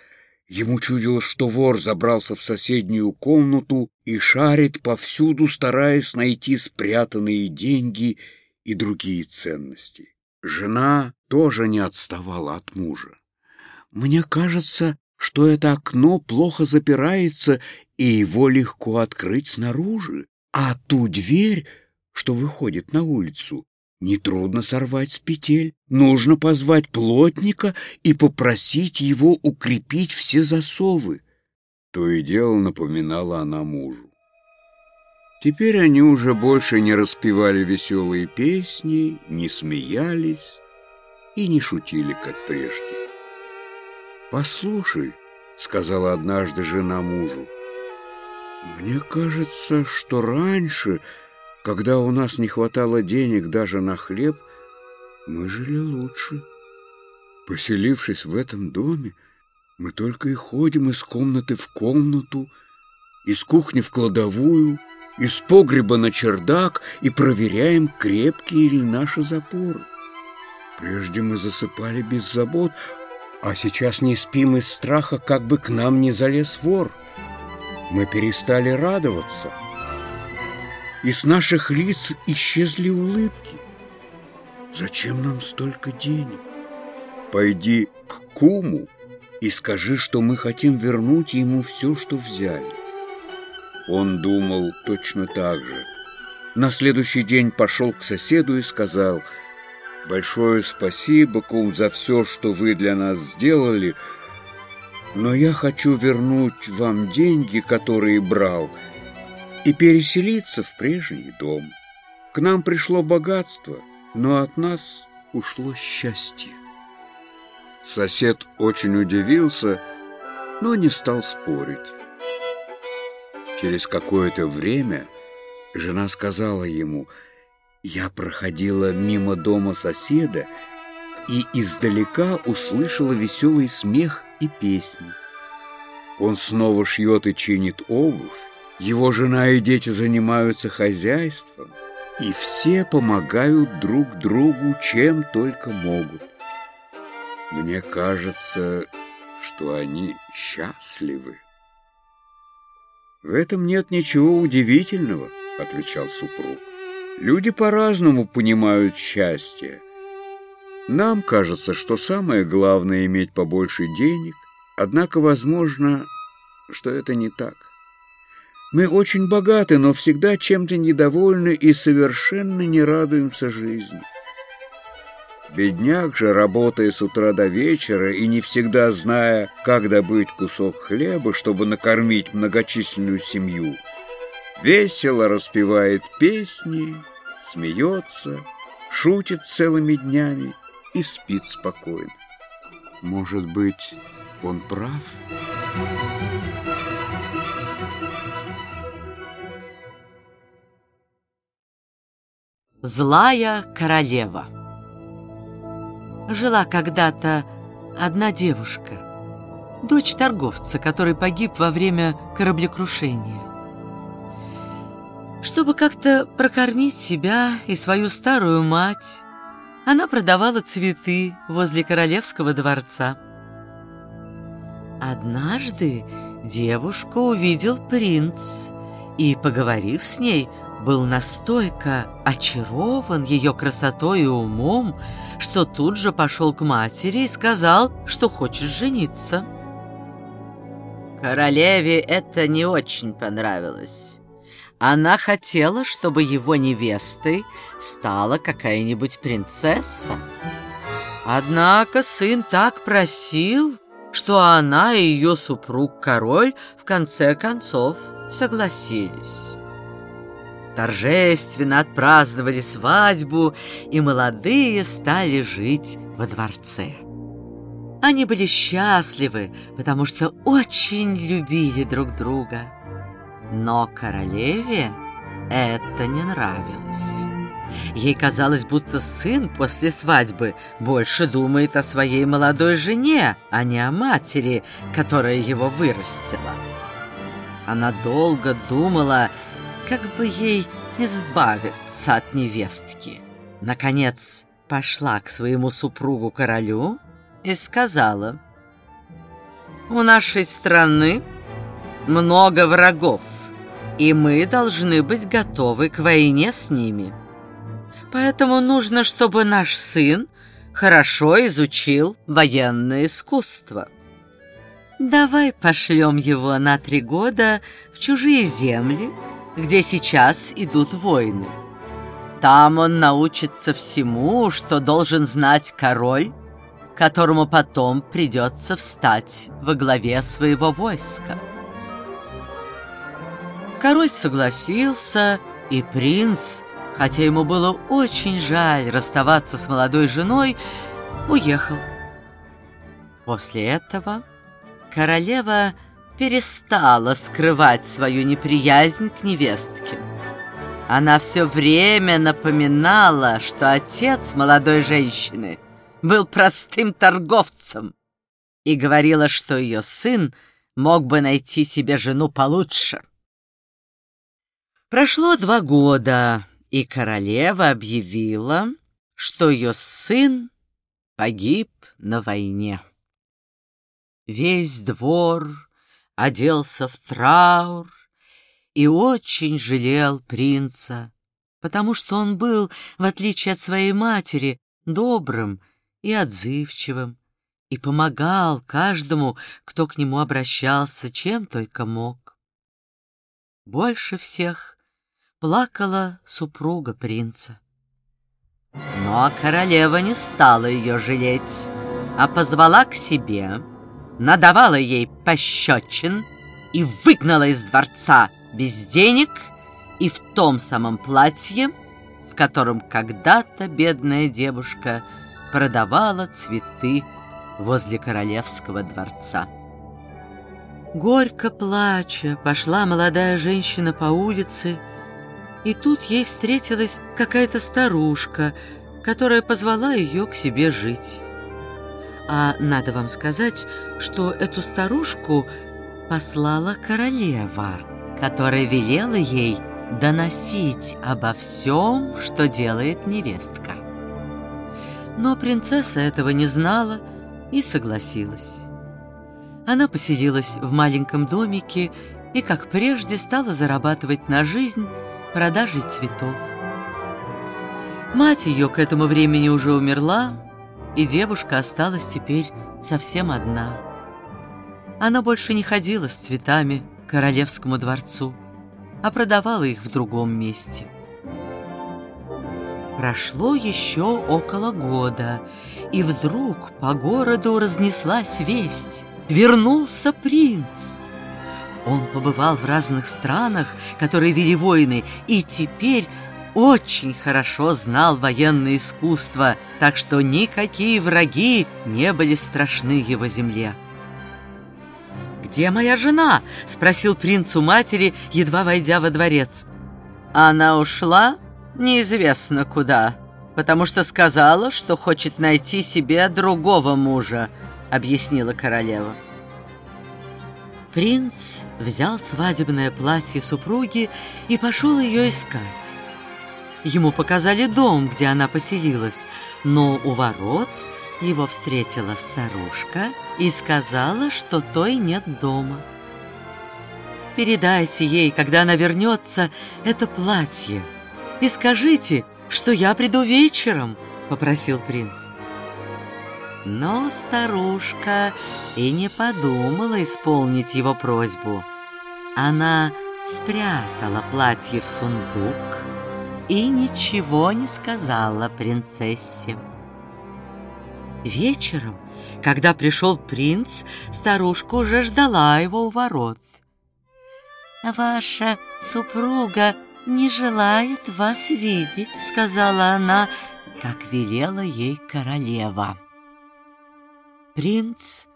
Ему чудилось, что вор забрался в соседнюю комнату и шарит повсюду, стараясь найти спрятанные деньги и другие ценности. Жена тоже не отставала от мужа. «Мне кажется, что это окно плохо запирается, и его легко открыть снаружи, а ту дверь, что выходит на улицу, нетрудно сорвать с петель. Нужно позвать плотника и попросить его укрепить все засовы. То и дело напоминала она мужу. Теперь они уже больше не распевали веселые песни, не смеялись и не шутили, как прежде. «Послушай», — сказала однажды жена мужу, «мне кажется, что раньше, когда у нас не хватало денег даже на хлеб, мы жили лучше. Поселившись в этом доме, мы только и ходим из комнаты в комнату, из кухни в кладовую, из погреба на чердак и проверяем, крепкие ли наши запоры. Прежде мы засыпали без забот, а сейчас не спим из страха, как бы к нам не залез вор. Мы перестали радоваться. И с наших лиц исчезли улыбки. Зачем нам столько денег? Пойди к куму и скажи, что мы хотим вернуть ему все, что взяли. Он думал точно так же. На следующий день пошел к соседу и сказал, «Большое спасибо, кум, за все, что вы для нас сделали, но я хочу вернуть вам деньги, которые брал, и переселиться в прежний дом. К нам пришло богатство, но от нас ушло счастье». Сосед очень удивился, но не стал спорить. Через какое-то время жена сказала ему, «Я проходила мимо дома соседа и издалека услышала веселый смех и песни. Он снова шьет и чинит обувь, его жена и дети занимаются хозяйством, и все помогают друг другу, чем только могут. Мне кажется, что они счастливы. В этом нет ничего удивительного, отвечал супруг. Люди по-разному понимают счастье. Нам кажется, что самое главное иметь побольше денег, однако возможно, что это не так. Мы очень богаты, но всегда чем-то недовольны и совершенно не радуемся жизни. Бедняк же, работая с утра до вечера и не всегда зная, как добыть кусок хлеба, чтобы накормить многочисленную семью, весело распевает песни, смеется, шутит целыми днями и спит спокойно. Может быть, он прав? Злая королева Жила когда-то одна девушка, дочь торговца, который погиб во время кораблекрушения. Чтобы как-то прокормить себя и свою старую мать, она продавала цветы возле королевского дворца. Однажды девушку увидел принц и, поговорив с ней, был настолько очарован ее красотой и умом, что тут же пошел к матери и сказал, что хочет жениться. Королеве это не очень понравилось. Она хотела, чтобы его невестой стала какая-нибудь принцесса. Однако сын так просил, что она и ее супруг-король в конце концов согласились торжественно отпраздновали свадьбу, и молодые стали жить во дворце. Они были счастливы, потому что очень любили друг друга. Но королеве это не нравилось. Ей казалось, будто сын после свадьбы больше думает о своей молодой жене, а не о матери, которая его вырастила. Она долго думала, как бы ей избавиться от невестки. Наконец пошла к своему супругу-королю и сказала, «У нашей страны много врагов, и мы должны быть готовы к войне с ними. Поэтому нужно, чтобы наш сын хорошо изучил военное искусство. Давай пошлем его на три года в чужие земли, где сейчас идут войны. Там он научится всему, что должен знать король, которому потом придется встать во главе своего войска. Король согласился, и принц, хотя ему было очень жаль расставаться с молодой женой, уехал. После этого королева перестала скрывать свою неприязнь к невестке. Она все время напоминала, что отец молодой женщины был простым торговцем и говорила, что ее сын мог бы найти себе жену получше. Прошло два года, и королева объявила, что ее сын погиб на войне. Весь двор оделся в траур и очень жалел принца, потому что он был, в отличие от своей матери, добрым и отзывчивым, и помогал каждому, кто к нему обращался, чем только мог. Больше всех плакала супруга принца. Но королева не стала ее жалеть, а позвала к себе, надавала ей пощечин и выгнала из дворца без денег и в том самом платье, в котором когда-то бедная девушка продавала цветы возле королевского дворца. Горько плача пошла молодая женщина по улице, и тут ей встретилась какая-то старушка, которая позвала ее к себе жить. А надо вам сказать, что эту старушку послала королева, которая велела ей доносить обо всем, что делает невестка. Но принцесса этого не знала и согласилась. Она поселилась в маленьком домике и, как прежде, стала зарабатывать на жизнь продажей цветов. Мать ее к этому времени уже умерла, и девушка осталась теперь совсем одна. Она больше не ходила с цветами к королевскому дворцу, а продавала их в другом месте. Прошло еще около года, и вдруг по городу разнеслась весть. Вернулся принц. Он побывал в разных странах, которые вели войны, и теперь очень хорошо знал военное искусство, так что никакие враги не были страшны его земле. «Где моя жена?» — спросил принц у матери, едва войдя во дворец. «Она ушла неизвестно куда, потому что сказала, что хочет найти себе другого мужа», — объяснила королева. Принц взял свадебное платье супруги и пошел ее искать. Ему показали дом, где она поселилась, но у ворот его встретила старушка и сказала, что той нет дома. «Передайте ей, когда она вернется, это платье, и скажите, что я приду вечером», — попросил принц. Но старушка и не подумала исполнить его просьбу. Она спрятала платье в сундук и ничего не сказала принцессе. Вечером, когда пришел принц, старушка уже ждала его у ворот. «Ваша супруга не желает вас видеть», — сказала она, как велела ей королева. Принц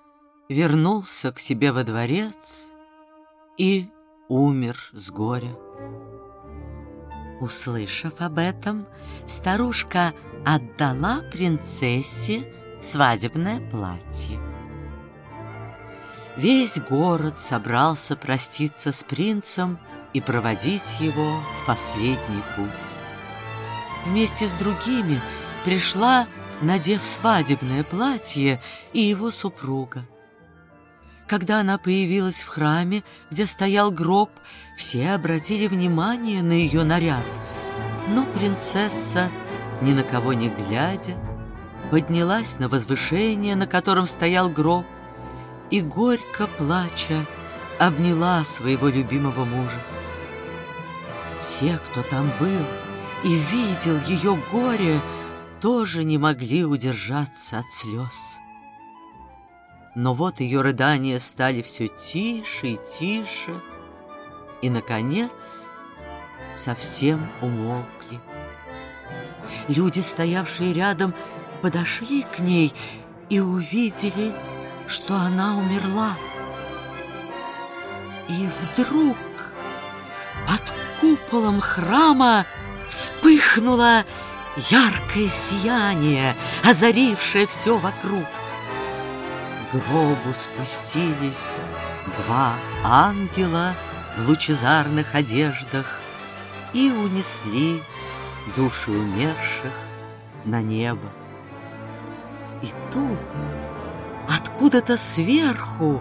вернулся к себе во дворец и умер с горя. Услышав об этом, старушка отдала принцессе свадебное платье. Весь город собрался проститься с принцем и проводить его в последний путь. Вместе с другими пришла надев свадебное платье, и его супруга. Когда она появилась в храме, где стоял гроб, все обратили внимание на ее наряд. Но принцесса, ни на кого не глядя, поднялась на возвышение, на котором стоял гроб, и, горько плача, обняла своего любимого мужа. Все, кто там был и видел ее горе, тоже не могли удержаться от слез. Но вот ее рыдания стали все тише и тише, и, наконец, совсем умолкли. Люди, стоявшие рядом, подошли к ней и увидели, что она умерла. И вдруг под куполом храма вспыхнула яркое сияние, озарившее все вокруг. Гробу спустились два ангела в лучезарных одеждах и унесли души умерших на небо. И тут откуда-то сверху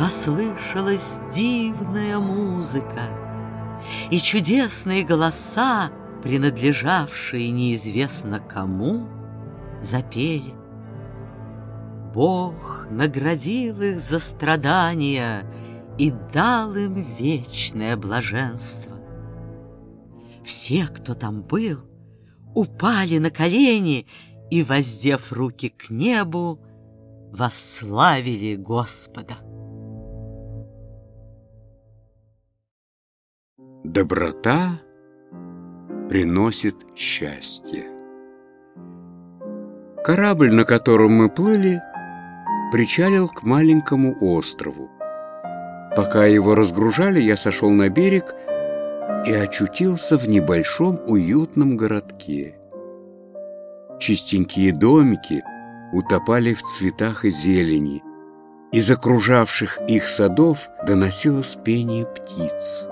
послышалась дивная музыка, и чудесные голоса принадлежавшие неизвестно кому, запели. Бог наградил их за страдания и дал им вечное блаженство. Все, кто там был, упали на колени и, воздев руки к небу, восславили Господа. Доброта приносит счастье. Корабль, на котором мы плыли, причалил к маленькому острову. Пока его разгружали, я сошел на берег и очутился в небольшом уютном городке. Чистенькие домики утопали в цветах и зелени. Из окружавших их садов доносилось пение птиц.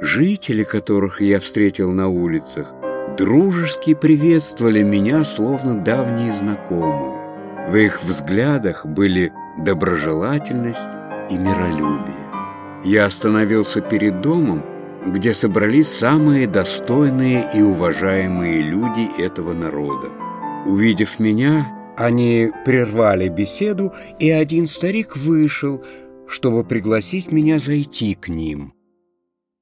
Жители, которых я встретил на улицах, дружески приветствовали меня, словно давние знакомые. В их взглядах были доброжелательность и миролюбие. Я остановился перед домом, где собрались самые достойные и уважаемые люди этого народа. Увидев меня, они прервали беседу, и один старик вышел, чтобы пригласить меня зайти к ним.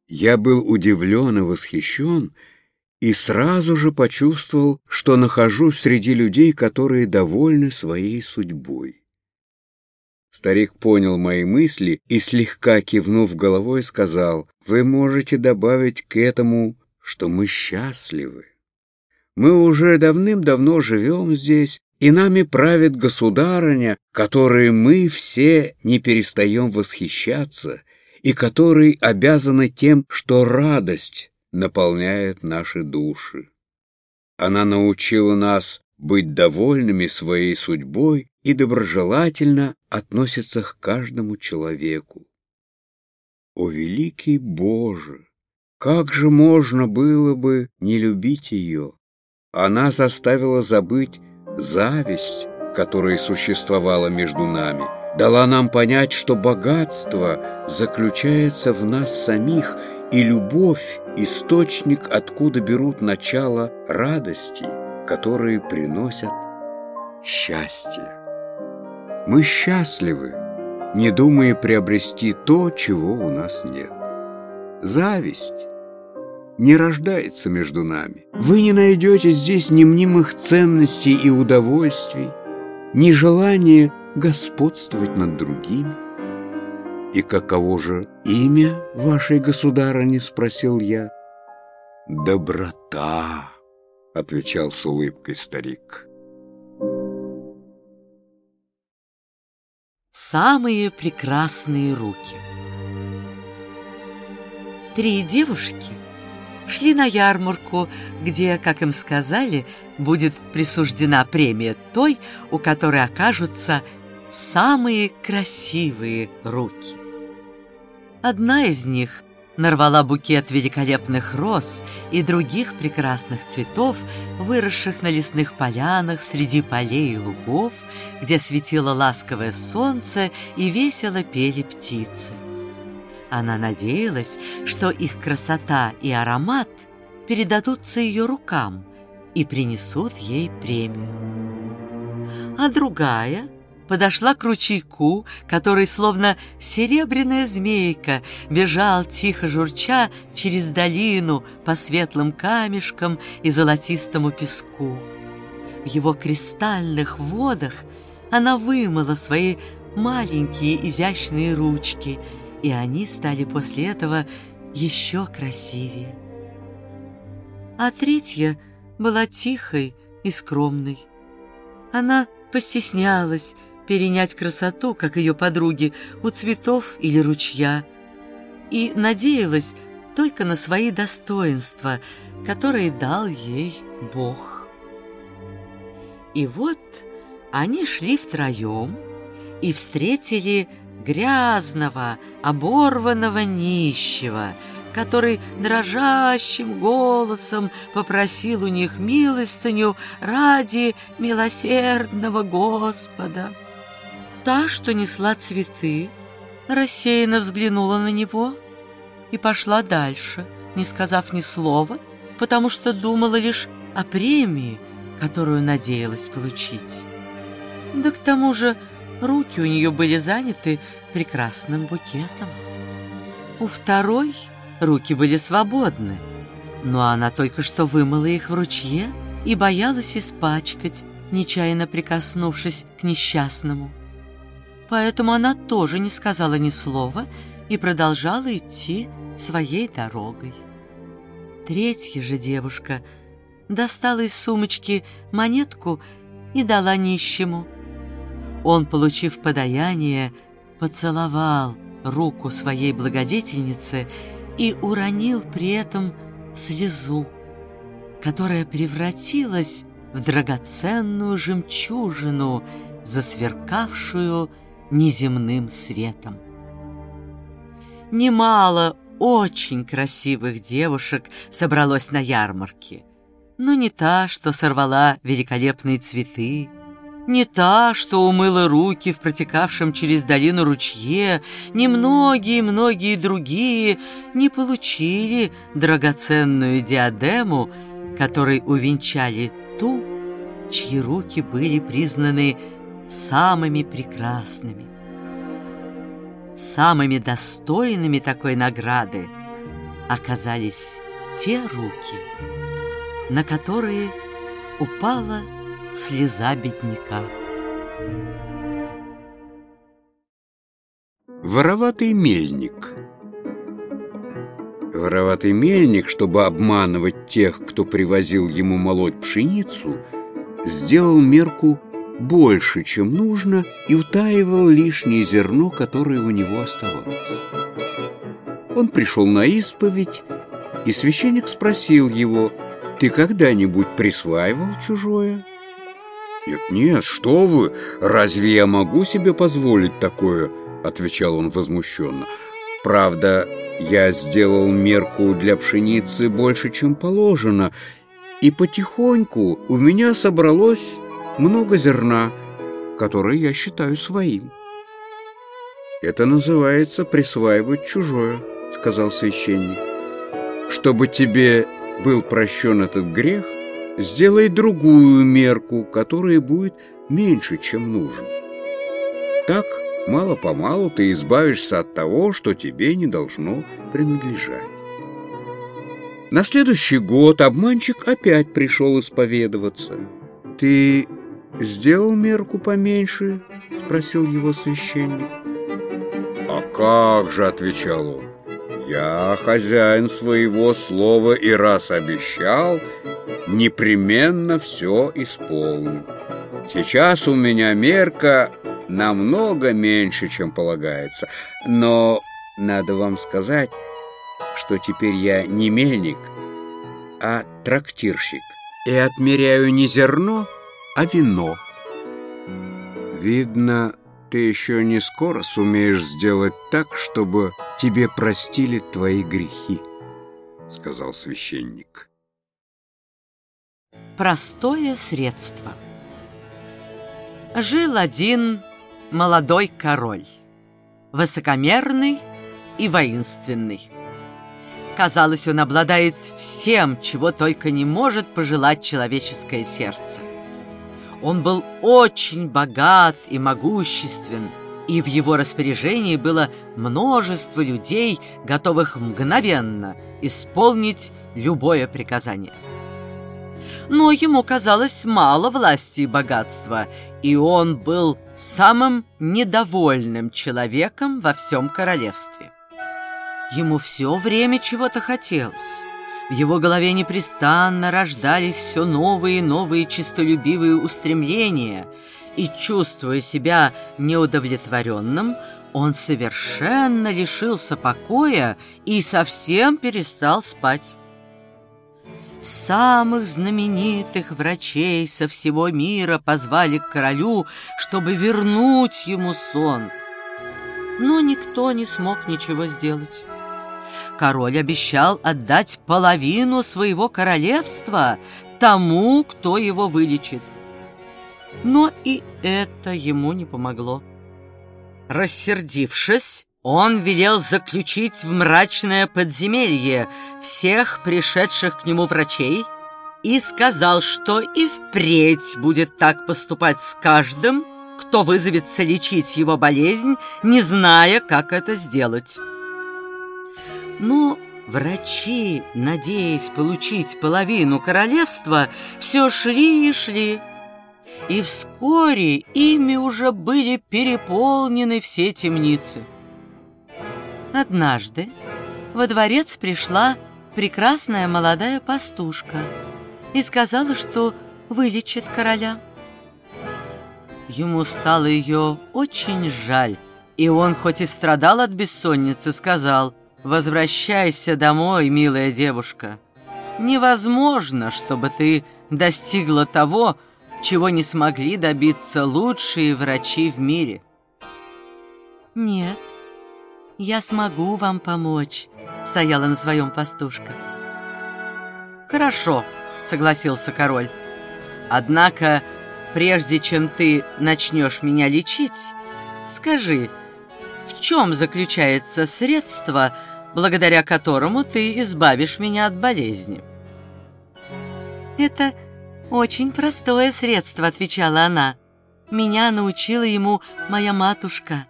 Я был удивлен и восхищен, и сразу же почувствовал, что нахожусь среди людей, которые довольны своей судьбой. Старик понял мои мысли и, слегка кивнув головой, сказал, «Вы можете добавить к этому, что мы счастливы. Мы уже давным-давно живем здесь, и нами правит государыня, которой мы все не перестаем восхищаться, и которой обязаны тем, что радость наполняет наши души. Она научила нас быть довольными своей судьбой и доброжелательно относится к каждому человеку. О, великий Боже! Как же можно было бы не любить ее? Она заставила забыть зависть, которая существовала между нами, дала нам понять, что богатство заключается в нас самих, и любовь – источник, откуда берут начало радости, которые приносят счастье. Мы счастливы, не думая приобрести то, чего у нас нет. Зависть не рождается между нами. Вы не найдете здесь ни мнимых ценностей и удовольствий, ни желания господствовать над другими. «И каково же имя вашей государыни?» — спросил я. «Доброта», — отвечал с улыбкой старик. самые прекрасные руки. Три девушки шли на ярмарку, где, как им сказали, будет присуждена премия той, у которой окажутся самые красивые руки. Одна из них нарвала букет великолепных роз и других прекрасных цветов, выросших на лесных полянах среди полей и лугов, где светило ласковое солнце и весело пели птицы. Она надеялась, что их красота и аромат передадутся ее рукам и принесут ей премию. А другая — подошла к ручейку, который, словно серебряная змейка, бежал тихо журча через долину по светлым камешкам и золотистому песку. В его кристальных водах она вымыла свои маленькие изящные ручки, и они стали после этого еще красивее. А третья была тихой и скромной. Она постеснялась перенять красоту, как ее подруги, у цветов или ручья, и надеялась только на свои достоинства, которые дал ей Бог. И вот они шли втроем и встретили грязного, оборванного нищего, который дрожащим голосом попросил у них милостыню ради милосердного Господа. Та, что несла цветы, рассеянно взглянула на него и пошла дальше, не сказав ни слова, потому что думала лишь о премии, которую надеялась получить. Да к тому же руки у нее были заняты прекрасным букетом. У второй руки были свободны, но она только что вымыла их в ручье и боялась испачкать, нечаянно прикоснувшись к несчастному. Поэтому она тоже не сказала ни слова и продолжала идти своей дорогой. Третья же девушка достала из сумочки монетку и дала нищему. Он, получив подаяние, поцеловал руку своей благодетельницы и уронил при этом слезу, которая превратилась в драгоценную жемчужину, засверкавшую неземным светом. Немало очень красивых девушек собралось на ярмарке, но не та, что сорвала великолепные цветы, не та, что умыла руки в протекавшем через долину ручье, не многие-многие другие не получили драгоценную диадему, которой увенчали ту, чьи руки были признаны самыми прекрасными. Самыми достойными такой награды оказались те руки, на которые упала слеза бедняка. Вороватый мельник Вороватый мельник, чтобы обманывать тех, кто привозил ему молоть пшеницу, сделал мерку больше, чем нужно, и утаивал лишнее зерно, которое у него оставалось. Он пришел на исповедь, и священник спросил его, «Ты когда-нибудь присваивал чужое?» «Нет, нет, что вы! Разве я могу себе позволить такое?» — отвечал он возмущенно. «Правда, я сделал мерку для пшеницы больше, чем положено, и потихоньку у меня собралось много зерна, которое я считаю своим. «Это называется присваивать чужое», — сказал священник. «Чтобы тебе был прощен этот грех, сделай другую мерку, которая будет меньше, чем нужно. Так, мало-помалу ты избавишься от того, что тебе не должно принадлежать». На следующий год обманщик опять пришел исповедоваться. «Ты сделал мерку поменьше?» — спросил его священник. «А как же?» — отвечал он. «Я хозяин своего слова и раз обещал, непременно все исполню. Сейчас у меня мерка намного меньше, чем полагается, но надо вам сказать, что теперь я не мельник, а трактирщик, и отмеряю не зерно, а вино. Видно, ты еще не скоро сумеешь сделать так, чтобы тебе простили твои грехи, сказал священник. Простое средство Жил один молодой король, высокомерный и воинственный. Казалось, он обладает всем, чего только не может пожелать человеческое сердце. Он был очень богат и могуществен, и в его распоряжении было множество людей, готовых мгновенно исполнить любое приказание. Но ему казалось мало власти и богатства, и он был самым недовольным человеком во всем королевстве. Ему все время чего-то хотелось. В его голове непрестанно рождались все новые и новые честолюбивые устремления, и, чувствуя себя неудовлетворенным, он совершенно лишился покоя и совсем перестал спать. Самых знаменитых врачей со всего мира позвали к королю, чтобы вернуть ему сон. Но никто не смог ничего сделать король обещал отдать половину своего королевства тому, кто его вылечит. Но и это ему не помогло. Рассердившись, он велел заключить в мрачное подземелье всех пришедших к нему врачей и сказал, что и впредь будет так поступать с каждым, кто вызовется лечить его болезнь, не зная, как это сделать. Но врачи, надеясь получить половину королевства, все шли и шли. И вскоре ими уже были переполнены все темницы. Однажды во дворец пришла прекрасная молодая пастушка и сказала, что вылечит короля. Ему стало ее очень жаль, и он, хоть и страдал от бессонницы, сказал, «Возвращайся домой, милая девушка. Невозможно, чтобы ты достигла того, чего не смогли добиться лучшие врачи в мире». «Нет, я смогу вам помочь», — стояла на своем пастушка. «Хорошо», — согласился король. «Однако, прежде чем ты начнешь меня лечить, скажи, в чем заключается средство, благодаря которому ты избавишь меня от болезни?» «Это очень простое средство», — отвечала она. «Меня научила ему моя матушка».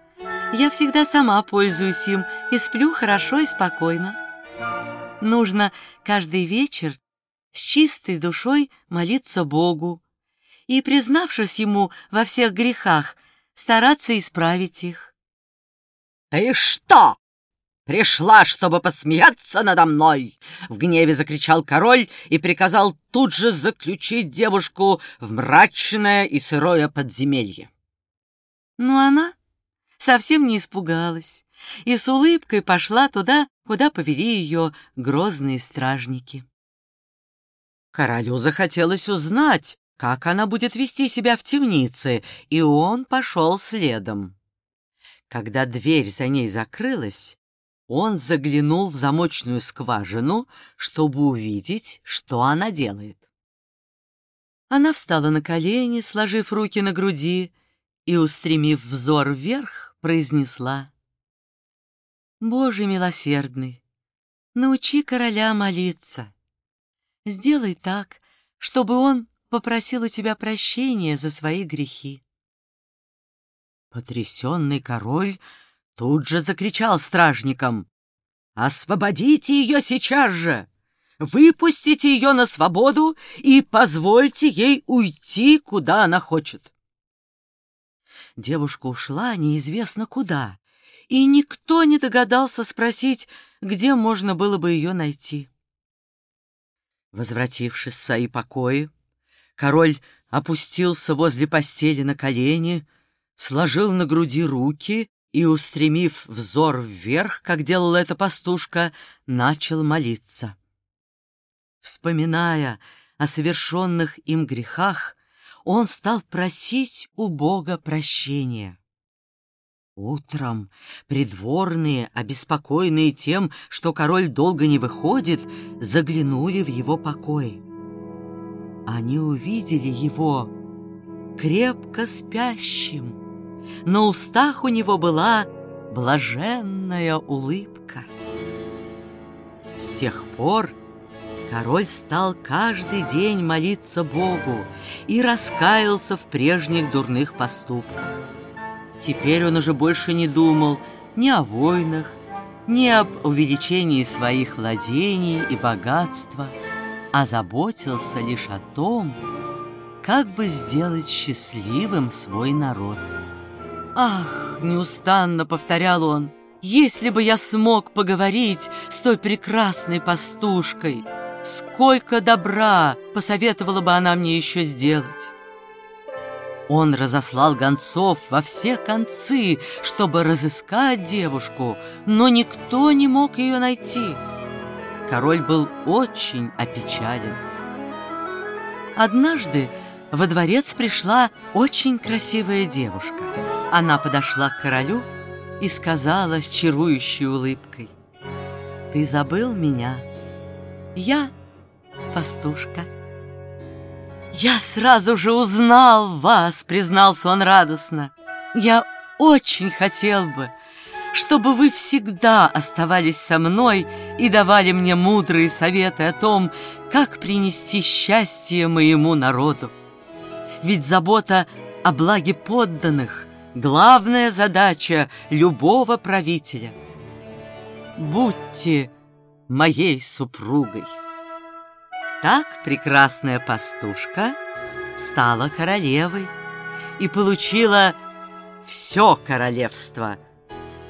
Я всегда сама пользуюсь им и сплю хорошо и спокойно. Нужно каждый вечер с чистой душой молиться Богу и, признавшись Ему во всех грехах, стараться исправить их. «Ты что, пришла, чтобы посмеяться надо мной?» В гневе закричал король и приказал тут же заключить девушку в мрачное и сырое подземелье. Но она совсем не испугалась и с улыбкой пошла туда, куда повели ее грозные стражники. Королю захотелось узнать, как она будет вести себя в темнице, и он пошел следом. Когда дверь за ней закрылась, он заглянул в замочную скважину, чтобы увидеть, что она делает. Она встала на колени, сложив руки на груди, и, устремив взор вверх, произнесла. «Боже милосердный, научи короля молиться. Сделай так, чтобы он попросил у тебя прощения за свои грехи». Потрясенный король тут же закричал стражникам. «Освободите ее сейчас же! Выпустите ее на свободу и позвольте ей уйти, куда она хочет!» Девушка ушла неизвестно куда, и никто не догадался спросить, где можно было бы ее найти. Возвратившись в свои покои, король опустился возле постели на колени, сложил на груди руки и, устремив взор вверх, как делала эта пастушка, начал молиться. Вспоминая о совершенных им грехах, он стал просить у Бога прощения. Утром придворные, обеспокоенные тем, что король долго не выходит, заглянули в его покой. Они увидели его крепко спящим. На устах у него была блаженная улыбка. С тех пор Король стал каждый день молиться Богу и раскаялся в прежних дурных поступках. Теперь он уже больше не думал ни о войнах, ни об увеличении своих владений и богатства, а заботился лишь о том, как бы сделать счастливым свой народ. «Ах!» — неустанно повторял он. «Если бы я смог поговорить с той прекрасной пастушкой!» Сколько добра посоветовала бы она мне еще сделать. Он разослал гонцов во все концы, чтобы разыскать девушку, но никто не мог ее найти. Король был очень опечален. Однажды во дворец пришла очень красивая девушка. Она подошла к королю и сказала с чарующей улыбкой, «Ты забыл меня?» Я пастушка. «Я сразу же узнал вас», — признался он радостно. «Я очень хотел бы, чтобы вы всегда оставались со мной и давали мне мудрые советы о том, как принести счастье моему народу. Ведь забота о благе подданных – главная задача любого правителя. Будьте моей супругой. Так прекрасная пастушка стала королевой и получила все королевство,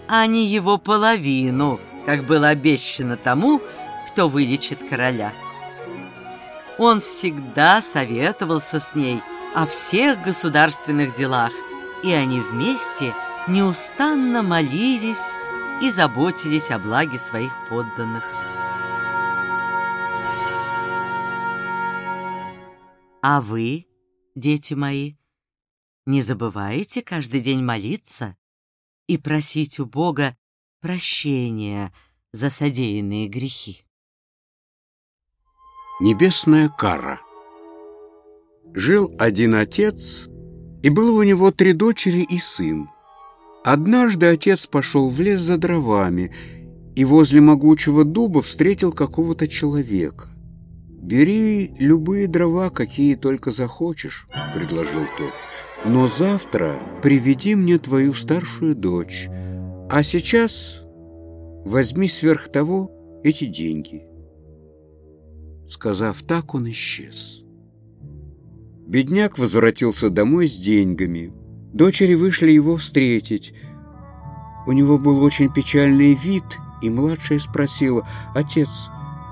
а не его половину, как было обещано тому, кто вылечит короля. Он всегда советовался с ней о всех государственных делах, и они вместе неустанно молились и заботились о благе своих подданных. А вы, дети мои, не забывайте каждый день молиться и просить у Бога прощения за содеянные грехи. Небесная кара Жил один отец, и было у него три дочери и сын. Однажды отец пошел в лес за дровами и возле могучего дуба встретил какого-то человека. «Бери любые дрова, какие только захочешь», — предложил тот. «Но завтра приведи мне твою старшую дочь, а сейчас возьми сверх того эти деньги». Сказав так, он исчез. Бедняк возвратился домой с деньгами. Дочери вышли его встретить. У него был очень печальный вид, и младшая спросила, «Отец,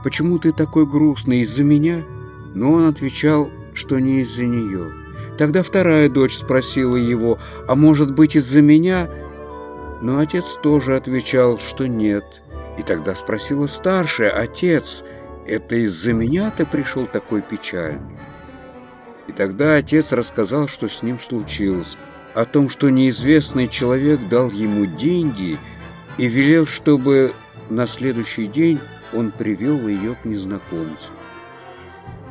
почему ты такой грустный, из-за меня?» Но он отвечал, что не из-за нее. Тогда вторая дочь спросила его, «А может быть, из-за меня?» Но отец тоже отвечал, что нет. И тогда спросила старшая, «Отец, это из-за меня ты пришел такой печальный?» И тогда отец рассказал, что с ним случилось, о том, что неизвестный человек дал ему деньги и велел, чтобы на следующий день он привел ее к незнакомцу.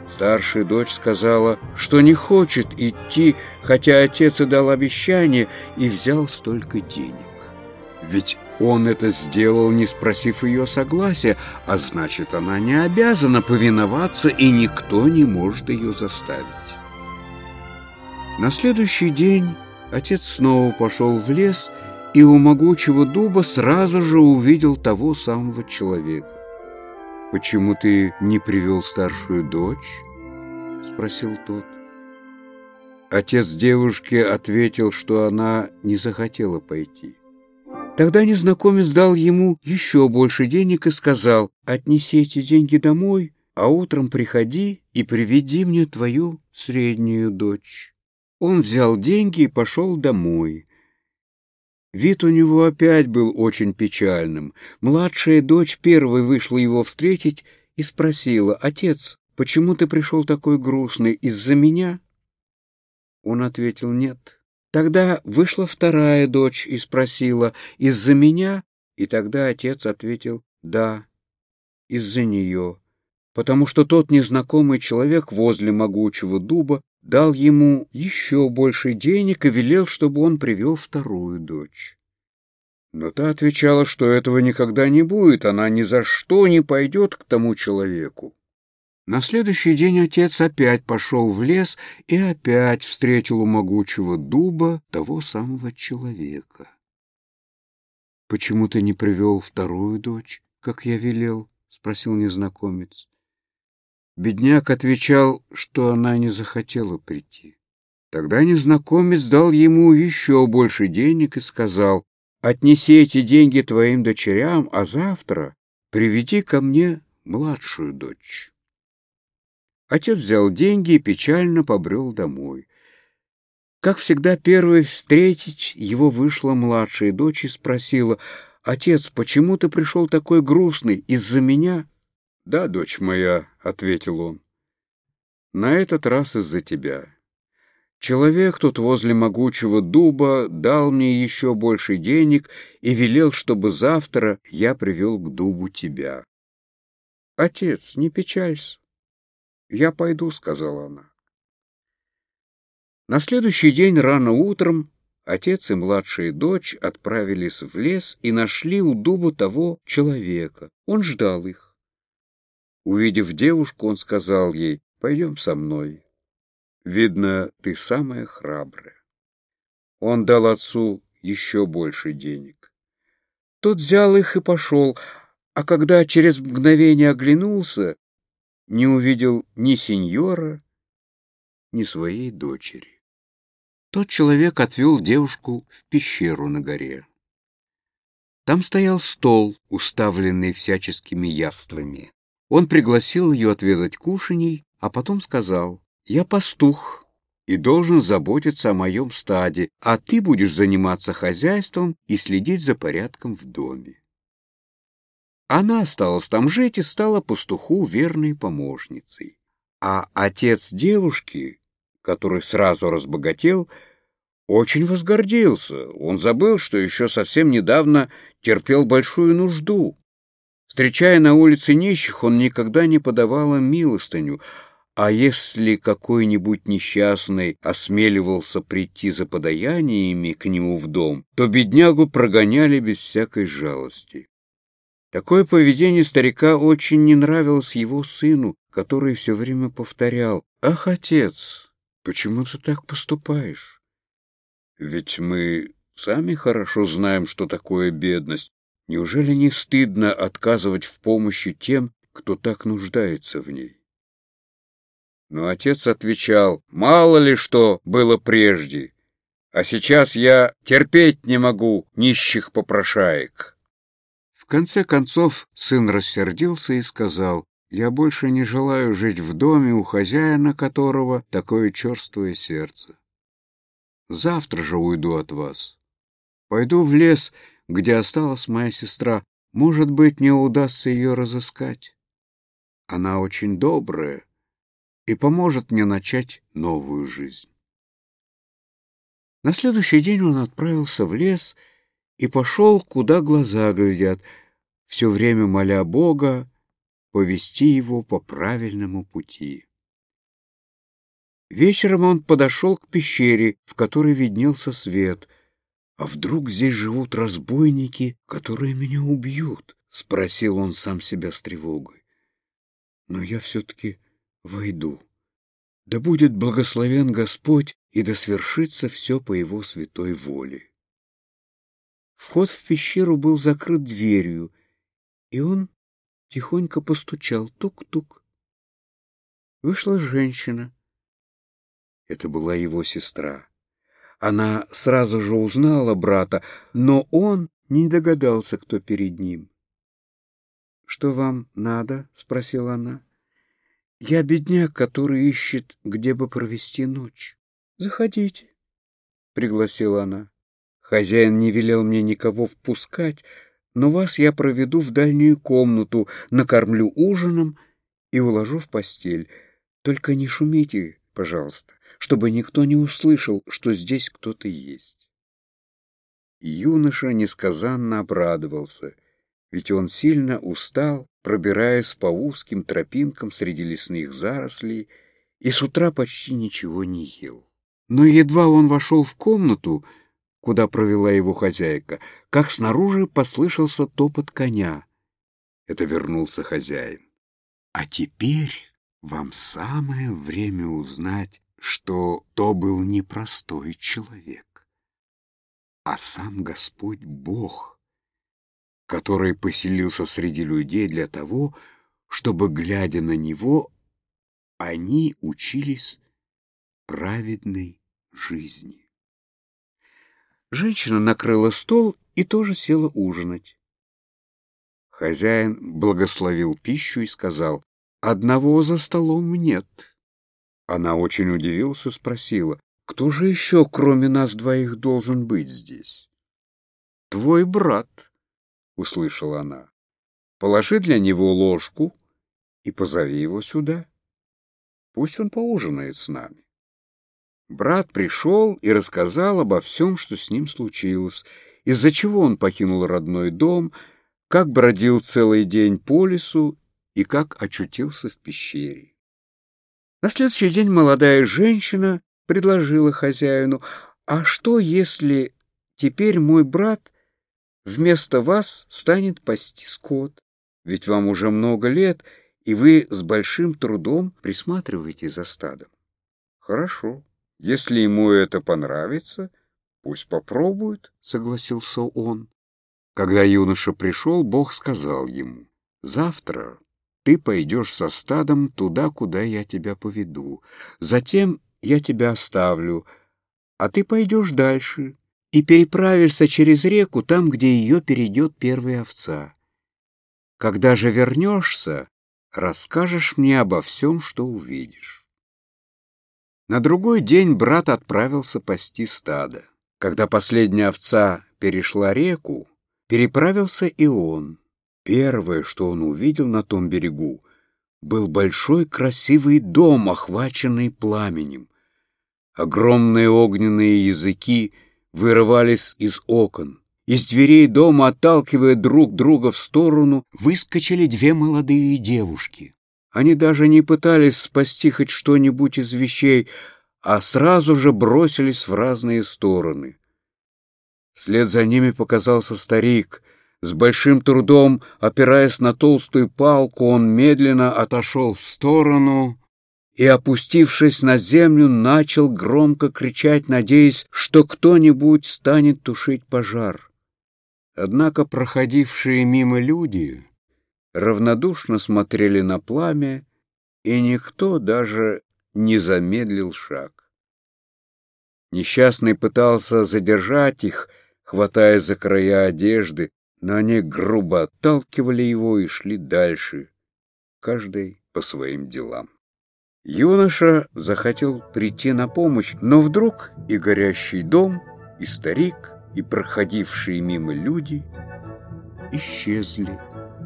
Старшая дочь сказала, что не хочет идти, хотя отец и дал обещание, и взял столько денег. Ведь он это сделал, не спросив ее согласия, а значит, она не обязана повиноваться, и никто не может ее заставить. На следующий день отец снова пошел в лес и у могучего дуба сразу же увидел того самого человека. «Почему ты не привел старшую дочь?» — спросил тот. Отец девушки ответил, что она не захотела пойти. Тогда незнакомец дал ему еще больше денег и сказал, «Отнеси эти деньги домой, а утром приходи и приведи мне твою среднюю дочь». Он взял деньги и пошел домой. Вид у него опять был очень печальным. Младшая дочь первой вышла его встретить и спросила, «Отец, почему ты пришел такой грустный? Из-за меня?» Он ответил, «Нет». Тогда вышла вторая дочь и спросила, «Из-за меня?» И тогда отец ответил, «Да, из-за нее» потому что тот незнакомый человек возле могучего дуба дал ему еще больше денег и велел, чтобы он привел вторую дочь. Но та отвечала, что этого никогда не будет, она ни за что не пойдет к тому человеку. На следующий день отец опять пошел в лес и опять встретил у могучего дуба того самого человека. — Почему ты не привел вторую дочь, как я велел? — спросил незнакомец. Бедняк отвечал, что она не захотела прийти. Тогда незнакомец дал ему еще больше денег и сказал, «Отнеси эти деньги твоим дочерям, а завтра приведи ко мне младшую дочь». Отец взял деньги и печально побрел домой. Как всегда, первой встретить его вышла младшая дочь и спросила, «Отец, почему ты пришел такой грустный? Из-за меня?» «Да, дочь моя», — ответил он, — «на этот раз из-за тебя. Человек тут возле могучего дуба дал мне еще больше денег и велел, чтобы завтра я привел к дубу тебя». «Отец, не печалься. Я пойду», — сказала она. На следующий день рано утром отец и младшая дочь отправились в лес и нашли у дуба того человека. Он ждал их. Увидев девушку, он сказал ей, «Пойдем со мной. Видно, ты самая храбрая». Он дал отцу еще больше денег. Тот взял их и пошел, а когда через мгновение оглянулся, не увидел ни сеньора, ни своей дочери. Тот человек отвел девушку в пещеру на горе. Там стоял стол, уставленный всяческими яствами. Он пригласил ее отведать кушаний, а потом сказал, «Я пастух и должен заботиться о моем стаде, а ты будешь заниматься хозяйством и следить за порядком в доме». Она осталась там жить и стала пастуху верной помощницей. А отец девушки, который сразу разбогател, очень возгордился. Он забыл, что еще совсем недавно терпел большую нужду. Встречая на улице нищих, он никогда не подавал им милостыню, а если какой-нибудь несчастный осмеливался прийти за подаяниями к нему в дом, то беднягу прогоняли без всякой жалости. Такое поведение старика очень не нравилось его сыну, который все время повторял «Ах, отец, почему ты так поступаешь? Ведь мы сами хорошо знаем, что такое бедность. Неужели не стыдно отказывать в помощи тем, кто так нуждается в ней?» Но отец отвечал «Мало ли что было прежде, а сейчас я терпеть не могу нищих попрошаек». В конце концов сын рассердился и сказал, «Я больше не желаю жить в доме, у хозяина которого такое черствое сердце. Завтра же уйду от вас. Пойду в лес, где осталась моя сестра. Может быть, мне удастся ее разыскать. Она очень добрая и поможет мне начать новую жизнь». На следующий день он отправился в лес и пошел, куда глаза глядят, все время моля Бога повести его по правильному пути. Вечером он подошел к пещере, в которой виднелся свет. «А вдруг здесь живут разбойники, которые меня убьют?» — спросил он сам себя с тревогой. «Но я все-таки войду. Да будет благословен Господь, и да свершится все по Его святой воле». Вход в пещеру был закрыт дверью, и он тихонько постучал. Тук-тук. Вышла женщина. Это была его сестра. Она сразу же узнала брата, но он не догадался, кто перед ним. — Что вам надо? — спросила она. — Я бедняк, который ищет, где бы провести ночь. — Заходите, — пригласила она. Хозяин не велел мне никого впускать, но вас я проведу в дальнюю комнату, накормлю ужином и уложу в постель. Только не шумите, пожалуйста, чтобы никто не услышал, что здесь кто-то есть. Юноша несказанно обрадовался, ведь он сильно устал, пробираясь по узким тропинкам среди лесных зарослей, и с утра почти ничего не ел. Но едва он вошел в комнату, куда провела его хозяйка, как снаружи послышался топот коня. Это вернулся хозяин. А теперь вам самое время узнать, что то был не простой человек, а сам Господь Бог, который поселился среди людей для того, чтобы, глядя на Него, они учились праведной жизни. Женщина накрыла стол и тоже села ужинать. Хозяин благословил пищу и сказал, «Одного за столом нет». Она очень удивилась и спросила, «Кто же еще, кроме нас двоих, должен быть здесь?» «Твой брат», — услышала она. «Положи для него ложку и позови его сюда. Пусть он поужинает с нами». Брат пришел и рассказал обо всем, что с ним случилось, из-за чего он покинул родной дом, как бродил целый день по лесу и как очутился в пещере. На следующий день молодая женщина предложила хозяину, «А что, если теперь мой брат вместо вас станет пасти скот? Ведь вам уже много лет, и вы с большим трудом присматриваете за стадом». «Хорошо», если ему это понравится, Пусть попробуют, согласился он. Когда юноша пришел, Бог сказал ему, завтра ты пойдешь со стадом туда, куда я тебя поведу. Затем я тебя оставлю, а ты пойдешь дальше и переправишься через реку там, где ее перейдет первая овца. Когда же вернешься, расскажешь мне обо всем, что увидишь. На другой день брат отправился пасти стадо. Когда последняя овца перешла реку, переправился и он. Первое, что он увидел на том берегу, был большой красивый дом, охваченный пламенем. Огромные огненные языки вырывались из окон. Из дверей дома, отталкивая друг друга в сторону, выскочили две молодые девушки. Они даже не пытались спасти хоть что-нибудь из вещей, а сразу же бросились в разные стороны. Вслед за ними показался старик. С большим трудом, опираясь на толстую палку, он медленно отошел в сторону и, опустившись на землю, начал громко кричать, надеясь, что кто-нибудь станет тушить пожар. Однако проходившие мимо люди равнодушно смотрели на пламя, и никто даже не замедлил шаг. Несчастный пытался задержать их, хватая за края одежды, но они грубо отталкивали его и шли дальше, каждый по своим делам. Юноша захотел прийти на помощь, но вдруг и горящий дом, и старик, и проходившие мимо люди исчезли.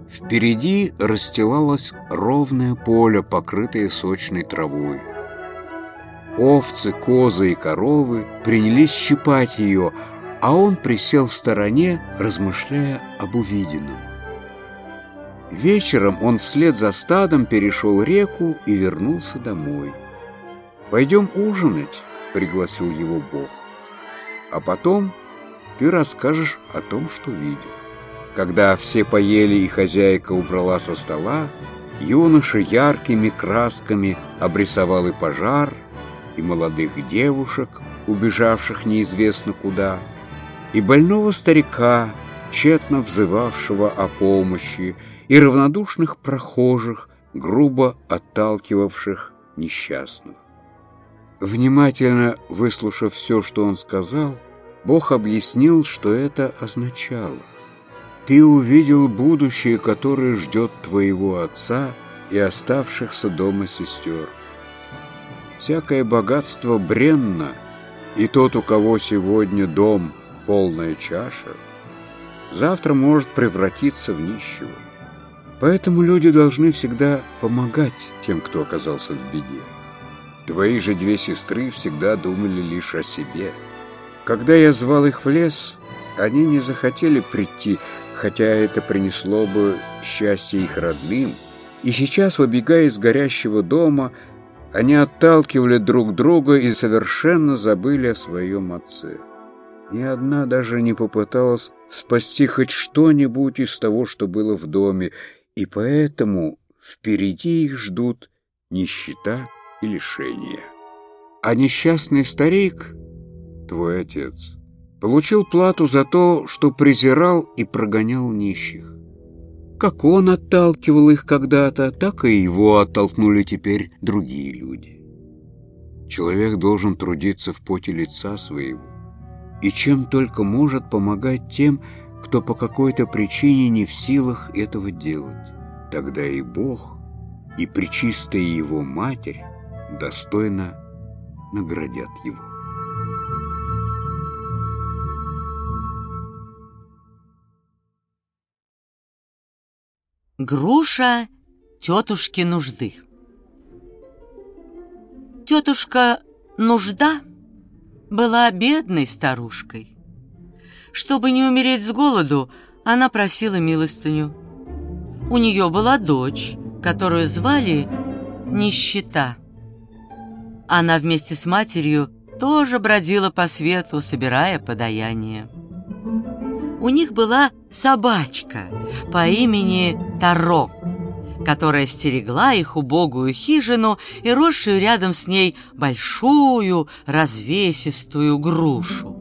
Впереди расстилалось ровное поле, покрытое сочной травой. Овцы, козы и коровы принялись щипать ее, а он присел в стороне, размышляя об увиденном. Вечером он вслед за стадом перешел реку и вернулся домой. «Пойдем ужинать», — пригласил его Бог. «А потом ты расскажешь о том, что видел». Когда все поели и хозяйка убрала со стола, юноша яркими красками обрисовал и пожар, и молодых девушек, убежавших неизвестно куда, и больного старика, тщетно взывавшего о помощи, и равнодушных прохожих, грубо отталкивавших несчастных. Внимательно выслушав все, что он сказал, Бог объяснил, что это означало. «Ты увидел будущее, которое ждет твоего отца и оставшихся дома сестер. Всякое богатство бренно, и тот, у кого сегодня дом, полная чаша, завтра может превратиться в нищего. Поэтому люди должны всегда помогать тем, кто оказался в беде. Твои же две сестры всегда думали лишь о себе. Когда я звал их в лес, они не захотели прийти, хотя это принесло бы счастье их родным. И сейчас, выбегая из горящего дома, они отталкивали друг друга и совершенно забыли о своем отце. Ни одна даже не попыталась спасти хоть что-нибудь из того, что было в доме, и поэтому впереди их ждут нищета и лишения. А несчастный старик, твой отец, получил плату за то, что презирал и прогонял нищих. Как он отталкивал их когда-то, так и его оттолкнули теперь другие люди. Человек должен трудиться в поте лица своего, и чем только может помогать тем, кто по какой-то причине не в силах этого делать. Тогда и Бог, и Пречистая Его Матерь достойно наградят Его. Груша тетушки нужды. Тетушка Нужда была бедной старушкой. Чтобы не умереть с голоду, она просила милостыню. У нее была дочь, которую звали Нищета. Она вместе с матерью тоже бродила по свету, собирая подаяние. У них была собачка по имени Таро, которая стерегла их убогую хижину и росшую рядом с ней большую развесистую грушу.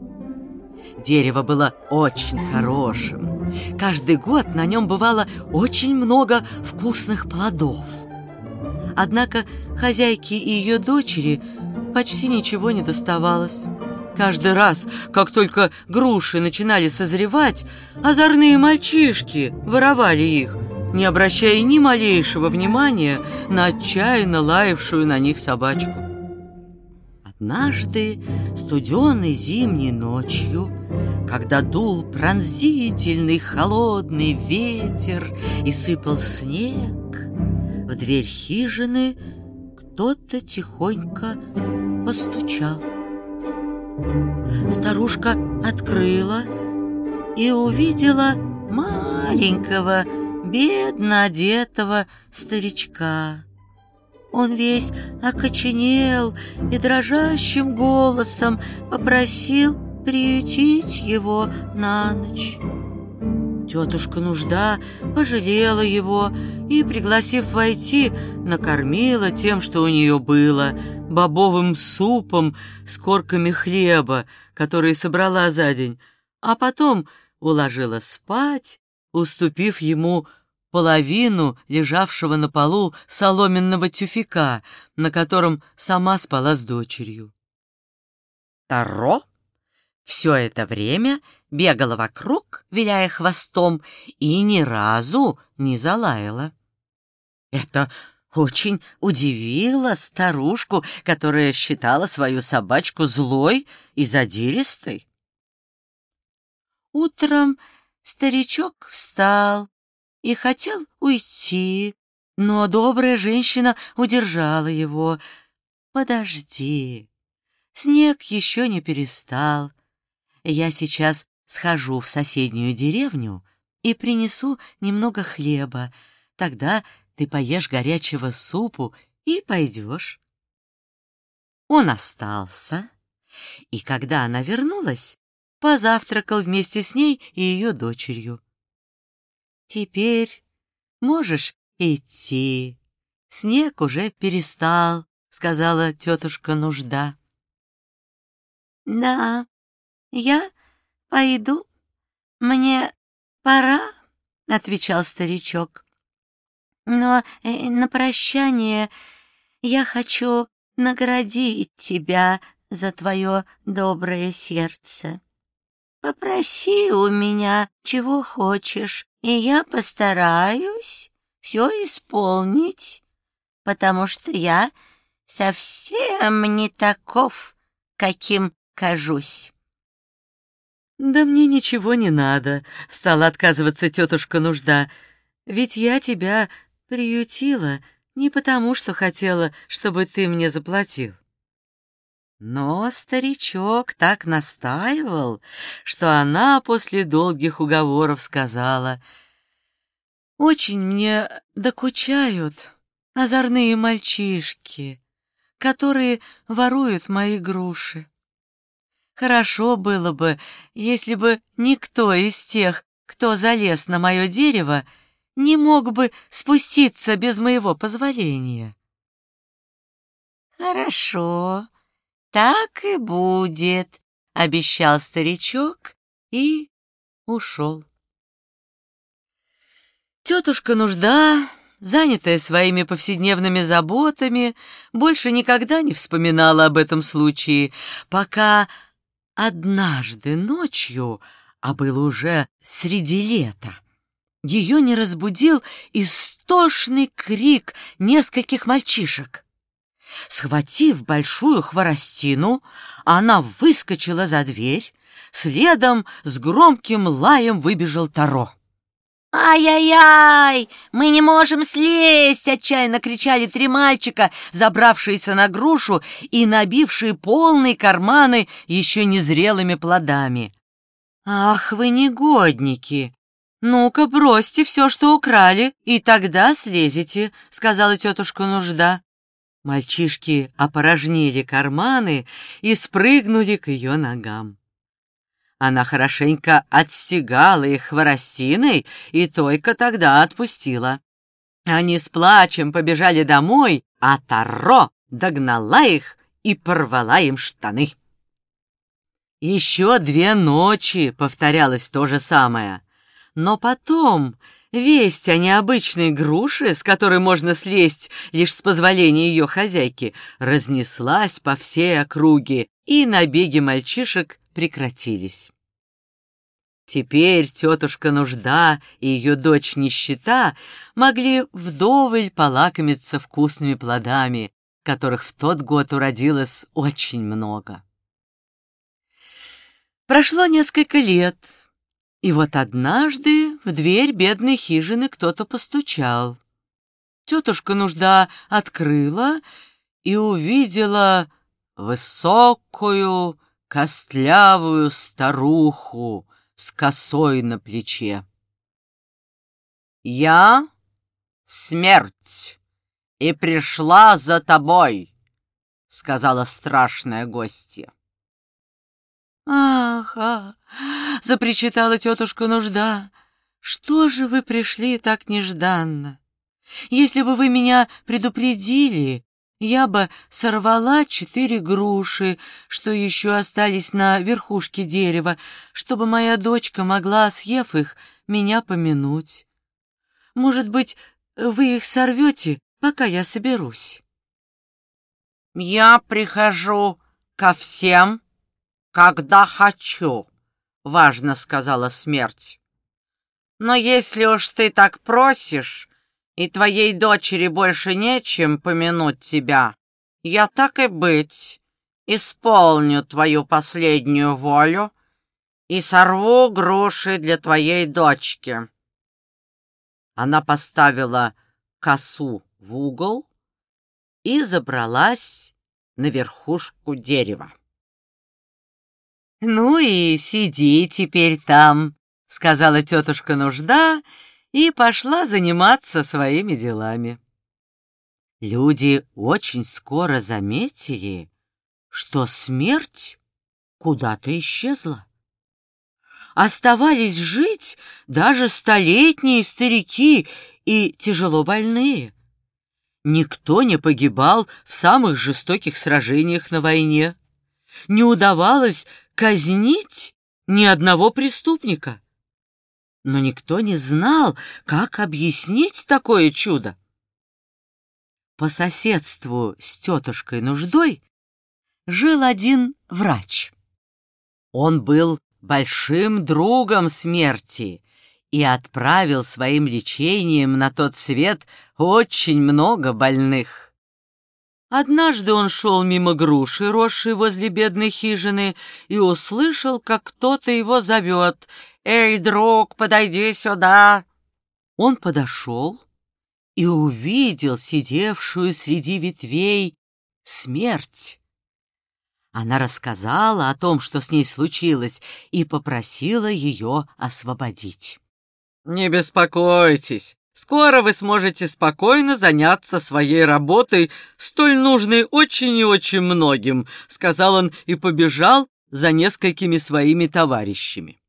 Дерево было очень хорошим. Каждый год на нем бывало очень много вкусных плодов. Однако хозяйке и ее дочери почти ничего не доставалось. Каждый раз, как только груши начинали созревать, озорные мальчишки воровали их, не обращая ни малейшего внимания на отчаянно лаявшую на них собачку. Однажды, студеной зимней ночью, когда дул пронзительный холодный ветер и сыпал снег, в дверь хижины кто-то тихонько постучал. Старушка открыла и увидела маленького, бедно одетого старичка. Он весь окоченел и дрожащим голосом попросил приютить его на ночь. Тетушка Нужда пожалела его и, пригласив войти, накормила тем, что у нее было, бобовым супом с корками хлеба, которые собрала за день, а потом уложила спать, уступив ему половину лежавшего на полу соломенного тюфяка, на котором сама спала с дочерью. Таро все это время бегала вокруг, виляя хвостом, и ни разу не залаяла. Это очень удивило старушку, которая считала свою собачку злой и задиристой. Утром старичок встал и хотел уйти, но добрая женщина удержала его. «Подожди, снег еще не перестал. Я сейчас схожу в соседнюю деревню и принесу немного хлеба. Тогда ты поешь горячего супу и пойдешь. Он остался, и когда она вернулась, позавтракал вместе с ней и ее дочерью. «Теперь можешь идти. Снег уже перестал», — сказала тетушка Нужда. «Да, я пойду. Мне пора», — отвечал старичок. «Но э, на прощание я хочу наградить тебя за твое доброе сердце. Попроси у меня, чего хочешь, и я постараюсь все исполнить, потому что я совсем не таков, каким кажусь. «Да мне ничего не надо», — стала отказываться тетушка Нужда, «ведь я тебя приютила не потому, что хотела, чтобы ты мне заплатил». Но старичок так настаивал, что она после долгих уговоров сказала, «Очень мне докучают озорные мальчишки, которые воруют мои груши. Хорошо было бы, если бы никто из тех, кто залез на мое дерево, не мог бы спуститься без моего позволения». «Хорошо», «Так и будет», — обещал старичок и ушел. Тетушка Нужда, занятая своими повседневными заботами, больше никогда не вспоминала об этом случае, пока однажды ночью, а было уже среди лета, ее не разбудил истошный крик нескольких мальчишек. Схватив большую хворостину, она выскочила за дверь, следом с громким лаем выбежал Таро. «Ай-яй-яй! Мы не можем слезть!» — отчаянно кричали три мальчика, забравшиеся на грушу и набившие полные карманы еще незрелыми плодами. «Ах вы негодники! Ну-ка, бросьте все, что украли, и тогда слезете», — сказала тетушка Нужда. Мальчишки опорожнили карманы и спрыгнули к ее ногам. Она хорошенько отстегала их хворостиной и только тогда отпустила. Они с плачем побежали домой, а Таро догнала их и порвала им штаны. Еще две ночи повторялось то же самое. Но потом весть о необычной груше, с которой можно слезть лишь с позволения ее хозяйки, разнеслась по всей округе, и набеги мальчишек прекратились. Теперь тетушка Нужда и ее дочь Нищета могли вдоволь полакомиться вкусными плодами, которых в тот год уродилось очень много. Прошло несколько лет, и вот однажды в дверь бедной хижины кто-то постучал. Тетушка Нужда открыла и увидела высокую, костлявую старуху с косой на плече. «Я — смерть, и пришла за тобой», — сказала страшная гостья. «Ах, а!» — запричитала тетушка Нужда. «Что же вы пришли так нежданно? Если бы вы меня предупредили, я бы сорвала четыре груши, что еще остались на верхушке дерева, чтобы моя дочка могла, съев их, меня помянуть. Может быть, вы их сорвете, пока я соберусь?» «Я прихожу ко всем, когда хочу», — важно сказала смерть. «Но если уж ты так просишь, и твоей дочери больше нечем помянуть тебя, я так и быть исполню твою последнюю волю и сорву груши для твоей дочки». Она поставила косу в угол и забралась на верхушку дерева. «Ну и сиди теперь там», — сказала тетушка Нужда, — и пошла заниматься своими делами. Люди очень скоро заметили, что смерть куда-то исчезла. Оставались жить даже столетние старики и тяжело больные. Никто не погибал в самых жестоких сражениях на войне. Не удавалось казнить ни одного преступника но никто не знал, как объяснить такое чудо. По соседству с тетушкой Нуждой жил один врач. Он был большим другом смерти и отправил своим лечением на тот свет очень много больных. Однажды он шел мимо груши, росшей возле бедной хижины, и услышал, как кто-то его зовет «Эй, друг, подойди сюда!» Он подошел и увидел сидевшую среди ветвей смерть. Она рассказала о том, что с ней случилось, и попросила ее освободить. «Не беспокойтесь, скоро вы сможете спокойно заняться своей работой, столь нужной очень и очень многим», — сказал он и побежал за несколькими своими товарищами.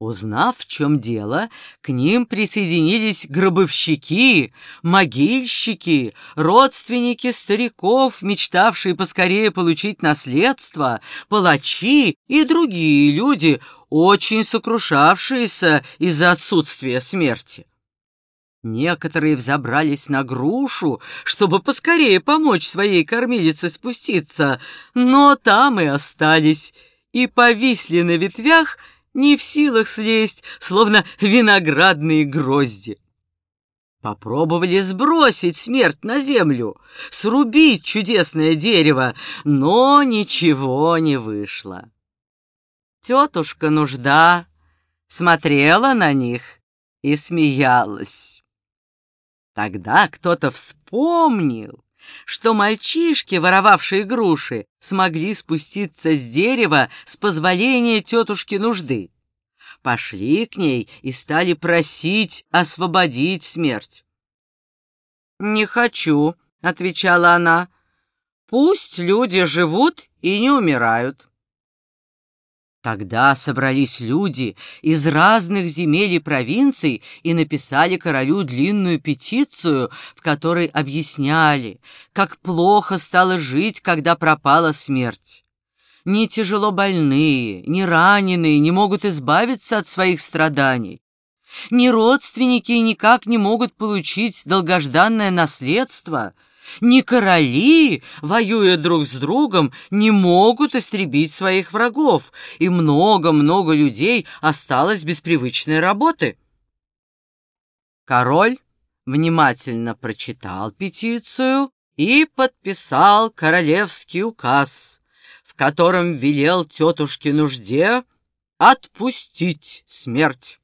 Узнав, в чем дело, к ним присоединились гробовщики, могильщики, родственники стариков, мечтавшие поскорее получить наследство, палачи и другие люди, очень сокрушавшиеся из-за отсутствия смерти. Некоторые взобрались на грушу, чтобы поскорее помочь своей кормилице спуститься, но там и остались, и повисли на ветвях, не в силах слезть, словно виноградные грозди. Попробовали сбросить смерть на землю, срубить чудесное дерево, но ничего не вышло. Тетушка Нужда смотрела на них и смеялась. Тогда кто-то вспомнил, что мальчишки, воровавшие груши, смогли спуститься с дерева с позволения тетушки нужды. Пошли к ней и стали просить освободить смерть. «Не хочу», — отвечала она, — «пусть люди живут и не умирают». Тогда собрались люди из разных земель и провинций и написали королю длинную петицию, в которой объясняли, как плохо стало жить, когда пропала смерть. ни тяжело больные, ни раненые не могут избавиться от своих страданий. Ни родственники никак не могут получить долгожданное наследство, ни короли, воюя друг с другом, не могут истребить своих врагов, и много-много людей осталось без привычной работы. Король внимательно прочитал петицию и подписал королевский указ, в котором велел тетушке нужде отпустить смерть.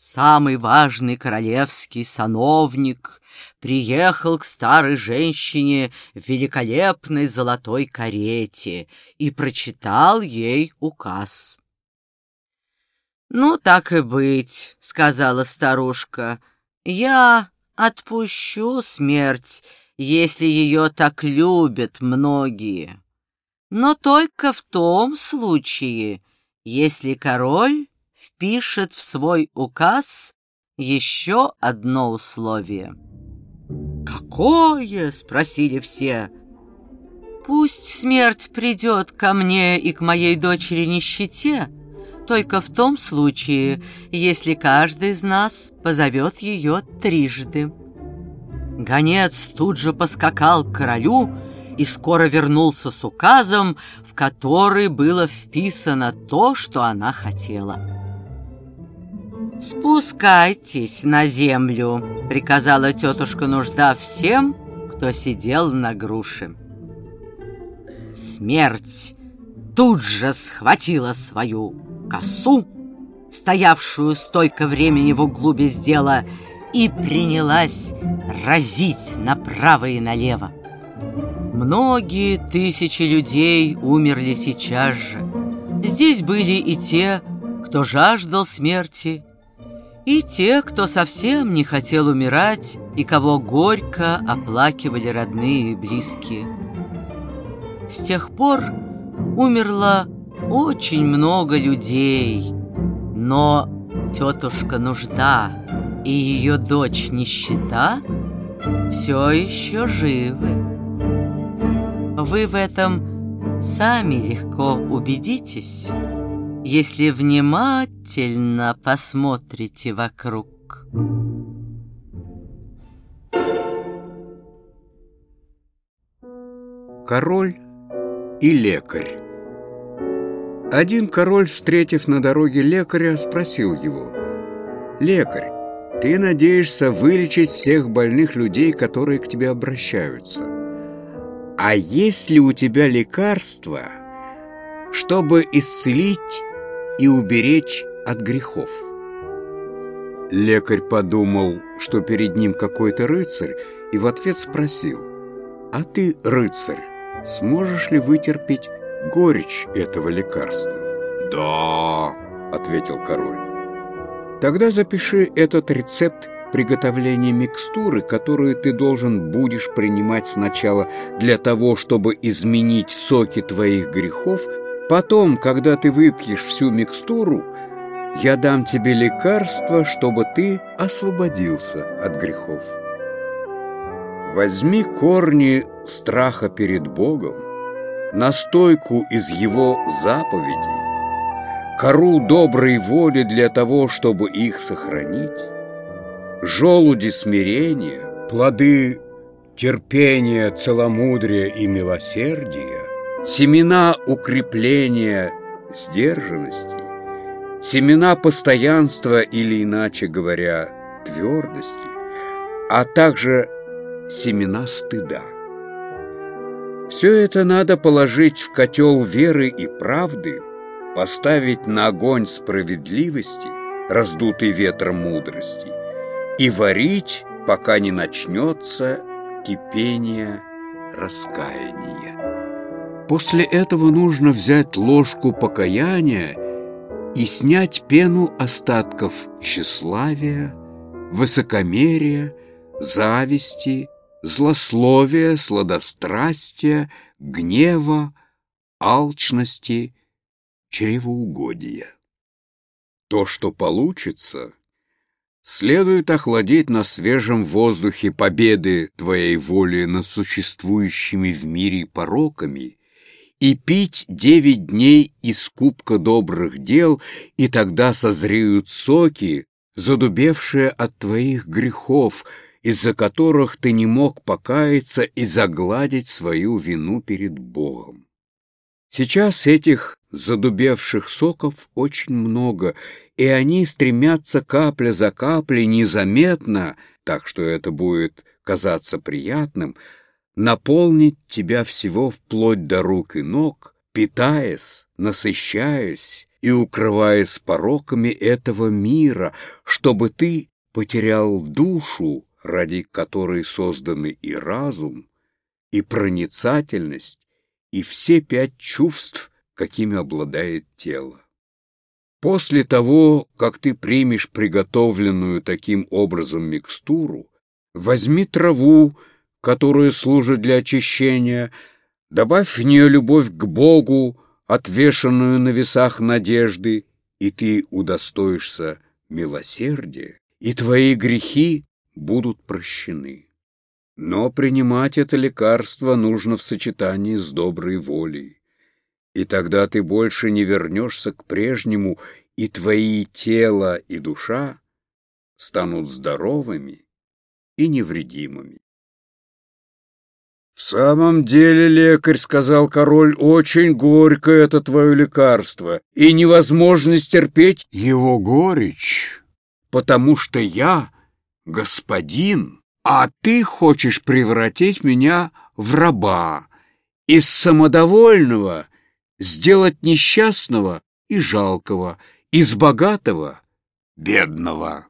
Самый важный королевский сановник приехал к старой женщине в великолепной золотой карете и прочитал ей указ. «Ну, так и быть», — сказала старушка, — «я отпущу смерть, если ее так любят многие. Но только в том случае, если король впишет в свой указ еще одно условие. «Какое?» — спросили все. «Пусть смерть придет ко мне и к моей дочери нищете, только в том случае, если каждый из нас позовет ее трижды». Гонец тут же поскакал к королю и скоро вернулся с указом, в который было вписано то, что она хотела. «Спускайтесь на землю», — приказала тетушка Нужда всем, кто сидел на груше. Смерть тут же схватила свою косу, стоявшую столько времени в углу без дела, и принялась разить направо и налево. Многие тысячи людей умерли сейчас же. Здесь были и те, кто жаждал смерти, и те, кто совсем не хотел умирать и кого горько оплакивали родные и близкие. С тех пор умерло очень много людей, но тетушка Нужда и ее дочь Нищета все еще живы. Вы в этом сами легко убедитесь, если внимательно посмотрите вокруг. Король и лекарь Один король, встретив на дороге лекаря, спросил его, «Лекарь, ты надеешься вылечить всех больных людей, которые к тебе обращаются. А есть ли у тебя лекарство, чтобы исцелить и уберечь от грехов?» Лекарь подумал, что перед ним какой-то рыцарь, и в ответ спросил, «А ты, рыцарь, сможешь ли вытерпеть горечь этого лекарства?» «Да», — ответил король. Тогда запиши этот рецепт приготовления микстуры, которую ты должен будешь принимать сначала для того, чтобы изменить соки твоих грехов, потом, когда ты выпьешь всю микстуру, я дам тебе лекарство, чтобы ты освободился от грехов. Возьми корни страха перед Богом, настойку из Его заповедей, кору доброй воли для того, чтобы их сохранить, желуди смирения, плоды терпения, целомудрия и милосердия, семена укрепления сдержанности, семена постоянства или, иначе говоря, твердости, а также семена стыда. Все это надо положить в котел веры и правды – поставить на огонь справедливости, раздутый ветром мудрости, и варить, пока не начнется кипение раскаяния. После этого нужно взять ложку покаяния и снять пену остатков тщеславия, высокомерия, зависти, злословия, сладострастия, гнева, алчности чревоугодия. То, что получится, следует охладить на свежем воздухе победы твоей воли над существующими в мире пороками и пить девять дней из кубка добрых дел, и тогда созреют соки, задубевшие от твоих грехов, из-за которых ты не мог покаяться и загладить свою вину перед Богом. Сейчас этих задубевших соков очень много, и они стремятся капля за каплей незаметно, так что это будет казаться приятным, наполнить тебя всего вплоть до рук и ног, питаясь, насыщаясь и укрываясь пороками этого мира, чтобы ты потерял душу, ради которой созданы и разум, и проницательность, и все пять чувств, какими обладает тело. После того, как ты примешь приготовленную таким образом микстуру, возьми траву, которая служит для очищения, добавь в нее любовь к Богу, отвешенную на весах надежды, и ты удостоишься милосердия, и твои грехи будут прощены. Но принимать это лекарство нужно в сочетании с доброй волей. И тогда ты больше не вернешься к прежнему, и твои тело и душа станут здоровыми и невредимыми. «В самом деле, лекарь, — сказал король, — очень горько это твое лекарство, и невозможно стерпеть его горечь, потому что я господин, а ты хочешь превратить меня в раба, из самодовольного сделать несчастного и жалкого, из богатого — бедного.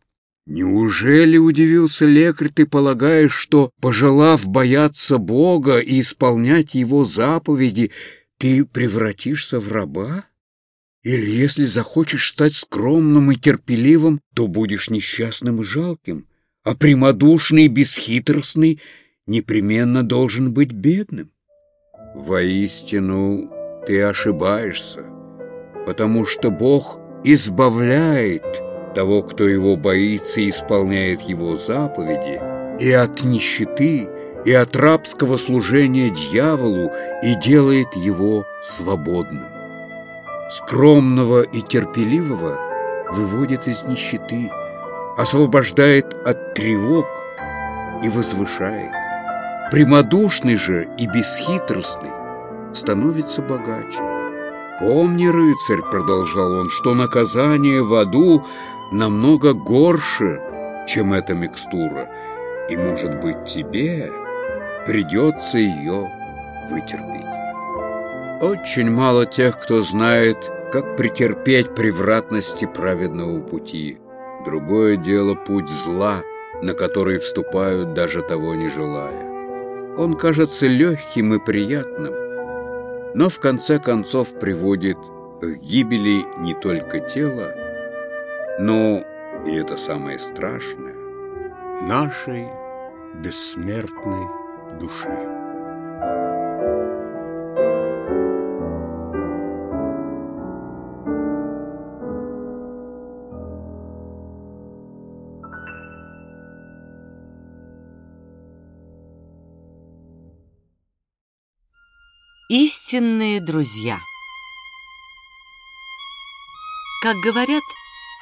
Неужели, удивился лекарь, ты полагаешь, что, пожелав бояться Бога и исполнять Его заповеди, ты превратишься в раба? Или если захочешь стать скромным и терпеливым, то будешь несчастным и жалким? а прямодушный и бесхитростный непременно должен быть бедным. Воистину, ты ошибаешься, потому что Бог избавляет того, кто его боится и исполняет его заповеди, и от нищеты, и от рабского служения дьяволу, и делает его свободным. Скромного и терпеливого выводит из нищеты, освобождает от тревог и возвышает. Прямодушный же и бесхитростный становится богаче. «Помни, рыцарь», — продолжал он, — «что наказание в аду намного горше, чем эта микстура, и, может быть, тебе придется ее вытерпеть». Очень мало тех, кто знает, как претерпеть превратности праведного пути. Другое дело путь зла, на который вступают, даже того не желая. Он кажется легким и приятным, но в конце концов приводит к гибели не только тела, но, и это самое страшное, нашей бессмертной души. Истинные друзья Как говорят,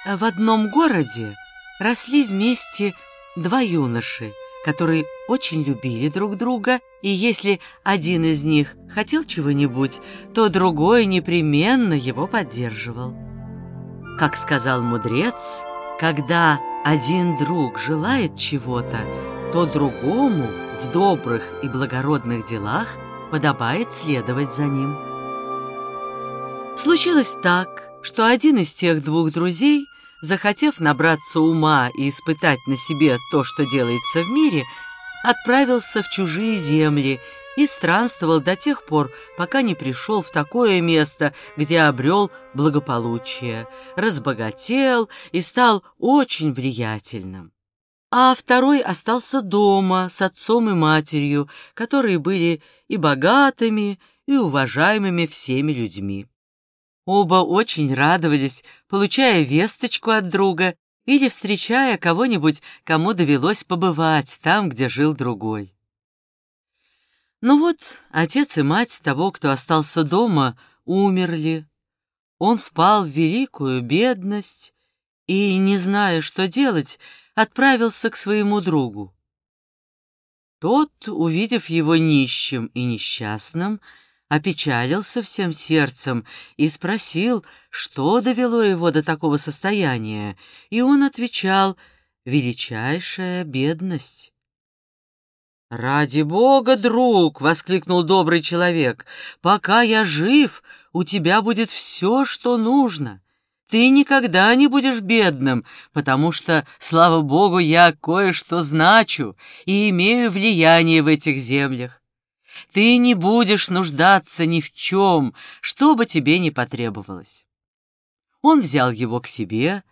в одном городе росли вместе два юноши, которые очень любили друг друга, и если один из них хотел чего-нибудь, то другой непременно его поддерживал. Как сказал мудрец, когда один друг желает чего-то, то другому в добрых и благородных делах – подобает следовать за ним. Случилось так, что один из тех двух друзей, захотев набраться ума и испытать на себе то, что делается в мире, отправился в чужие земли и странствовал до тех пор, пока не пришел в такое место, где обрел благополучие, разбогател и стал очень влиятельным а второй остался дома с отцом и матерью, которые были и богатыми, и уважаемыми всеми людьми. Оба очень радовались, получая весточку от друга или встречая кого-нибудь, кому довелось побывать там, где жил другой. Ну вот, отец и мать того, кто остался дома, умерли. Он впал в великую бедность и, не зная, что делать, отправился к своему другу. Тот, увидев его нищим и несчастным, опечалился всем сердцем и спросил, что довело его до такого состояния, и он отвечал «величайшая бедность». «Ради бога, друг!» — воскликнул добрый человек. «Пока я жив, у тебя будет все, что нужно. Ты никогда не будешь бедным, потому что, слава богу, я кое-что значу и имею влияние в этих землях. Ты не будешь нуждаться ни в чем, что бы тебе ни потребовалось». Он взял его к себе,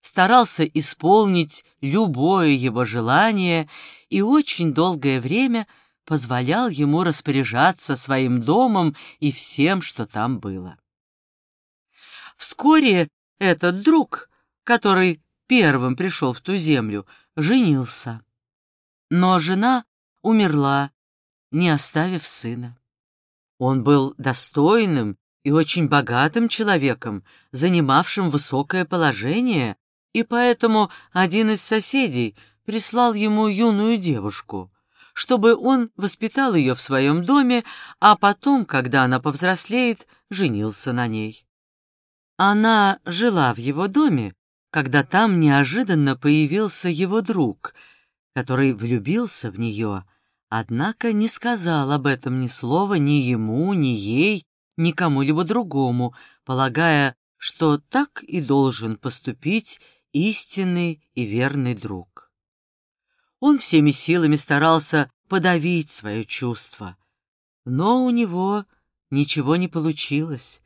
старался исполнить любое его желание и очень долгое время позволял ему распоряжаться своим домом и всем, что там было. Вскоре этот друг, который первым пришел в ту землю, женился. Но жена умерла, не оставив сына. Он был достойным и очень богатым человеком, занимавшим высокое положение, и поэтому один из соседей прислал ему юную девушку, чтобы он воспитал ее в своем доме, а потом, когда она повзрослеет, женился на ней. Она жила в его доме, когда там неожиданно появился его друг, который влюбился в нее, однако не сказал об этом ни слова ни ему, ни ей, ни кому-либо другому, полагая, что так и должен поступить истинный и верный друг. Он всеми силами старался подавить свое чувство, но у него ничего не получилось,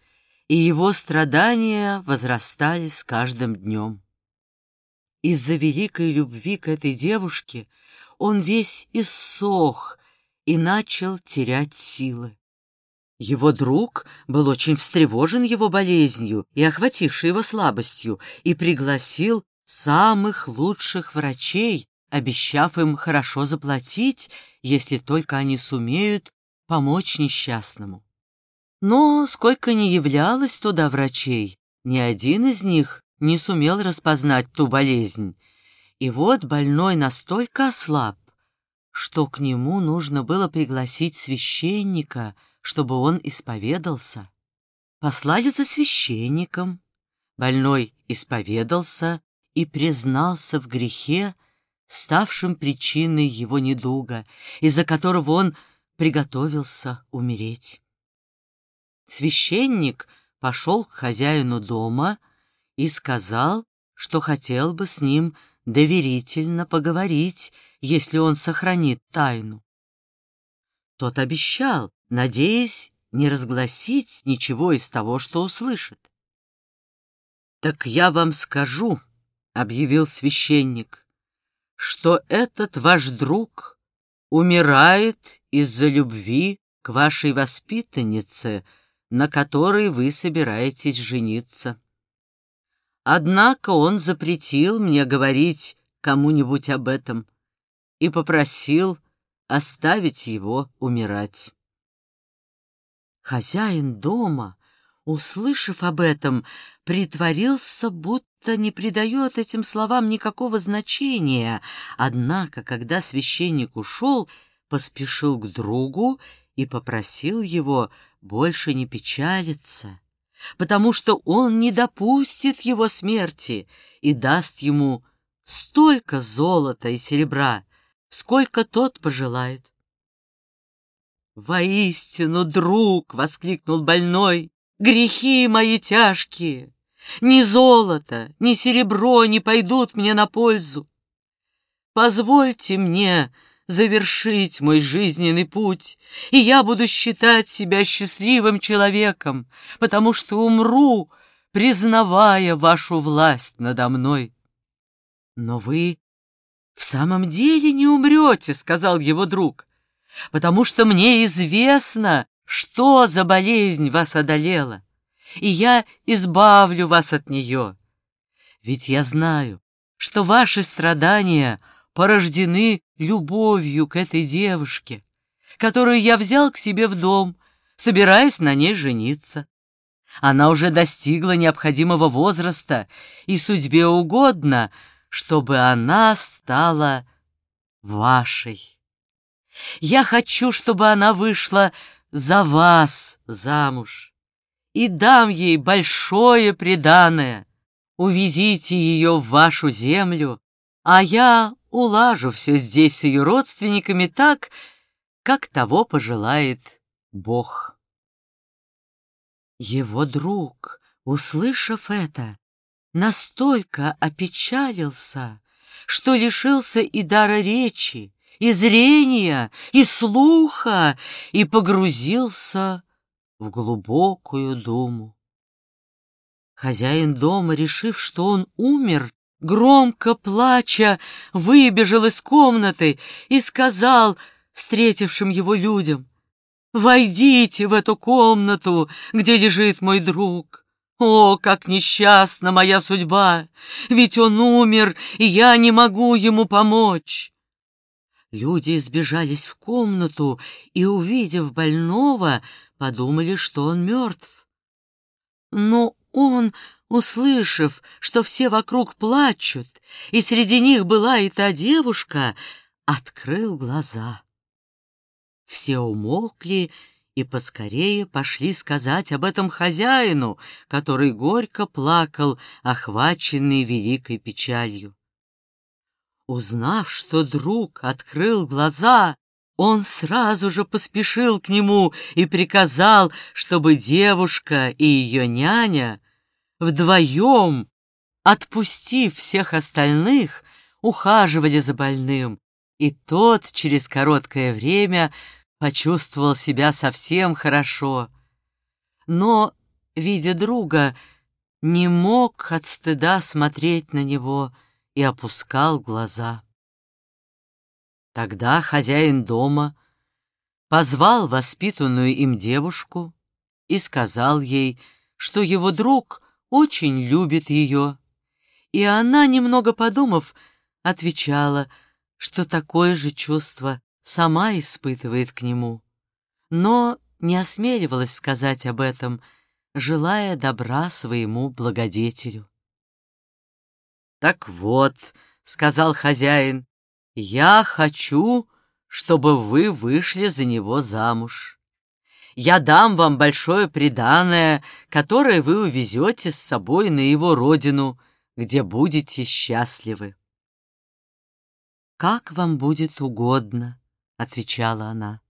и его страдания возрастали с каждым днем. Из-за великой любви к этой девушке он весь иссох и начал терять силы. Его друг был очень встревожен его болезнью и охватившей его слабостью и пригласил самых лучших врачей, обещав им хорошо заплатить, если только они сумеют помочь несчастному. Но сколько ни являлось туда врачей, ни один из них не сумел распознать ту болезнь. И вот больной настолько ослаб, что к нему нужно было пригласить священника — чтобы он исповедался. Послали за священником. Больной исповедался и признался в грехе, ставшем причиной его недуга, из-за которого он приготовился умереть. Священник пошел к хозяину дома и сказал, что хотел бы с ним доверительно поговорить, если он сохранит тайну. Тот обещал, надеясь не разгласить ничего из того, что услышит. «Так я вам скажу», — объявил священник, «что этот ваш друг умирает из-за любви к вашей воспитаннице, на которой вы собираетесь жениться. Однако он запретил мне говорить кому-нибудь об этом и попросил оставить его умирать. Хозяин дома, услышав об этом, притворился, будто не придает этим словам никакого значения, однако, когда священник ушел, поспешил к другу и попросил его больше не печалиться, потому что он не допустит его смерти и даст ему столько золота и серебра, сколько тот пожелает. «Воистину, друг!» — воскликнул больной. «Грехи мои тяжкие! Ни золото, ни серебро не пойдут мне на пользу. Позвольте мне завершить мой жизненный путь, и я буду считать себя счастливым человеком, потому что умру, признавая вашу власть надо мной. Но вы в самом деле не умрете, — сказал его друг потому что мне известно, что за болезнь вас одолела, и я избавлю вас от нее. Ведь я знаю, что ваши страдания порождены любовью к этой девушке, которую я взял к себе в дом, собираюсь на ней жениться. Она уже достигла необходимого возраста, и судьбе угодно, чтобы она стала вашей. Я хочу, чтобы она вышла за вас замуж и дам ей большое преданное. Увезите ее в вашу землю, а я улажу все здесь с ее родственниками так, как того пожелает Бог. Его друг, услышав это, настолько опечалился, что лишился и дара речи, и зрения, и слуха, и погрузился в глубокую думу. Хозяин дома, решив, что он умер, громко плача, выбежал из комнаты и сказал встретившим его людям, «Войдите в эту комнату, где лежит мой друг. О, как несчастна моя судьба! Ведь он умер, и я не могу ему помочь!» Люди сбежались в комнату и, увидев больного, подумали, что он мертв. Но он, услышав, что все вокруг плачут, и среди них была и та девушка, открыл глаза. Все умолкли и поскорее пошли сказать об этом хозяину, который горько плакал, охваченный великой печалью. Узнав, что друг открыл глаза, он сразу же поспешил к нему и приказал, чтобы девушка и ее няня вдвоем, отпустив всех остальных, ухаживали за больным, и тот через короткое время почувствовал себя совсем хорошо. Но, видя друга, не мог от стыда смотреть на него, и опускал глаза. Тогда хозяин дома позвал воспитанную им девушку и сказал ей, что его друг очень любит ее, и она, немного подумав, отвечала, что такое же чувство сама испытывает к нему, но не осмеливалась сказать об этом, желая добра своему благодетелю. «Так вот», — сказал хозяин, — «я хочу, чтобы вы вышли за него замуж. Я дам вам большое приданое, которое вы увезете с собой на его родину, где будете счастливы». «Как вам будет угодно», — отвечала она.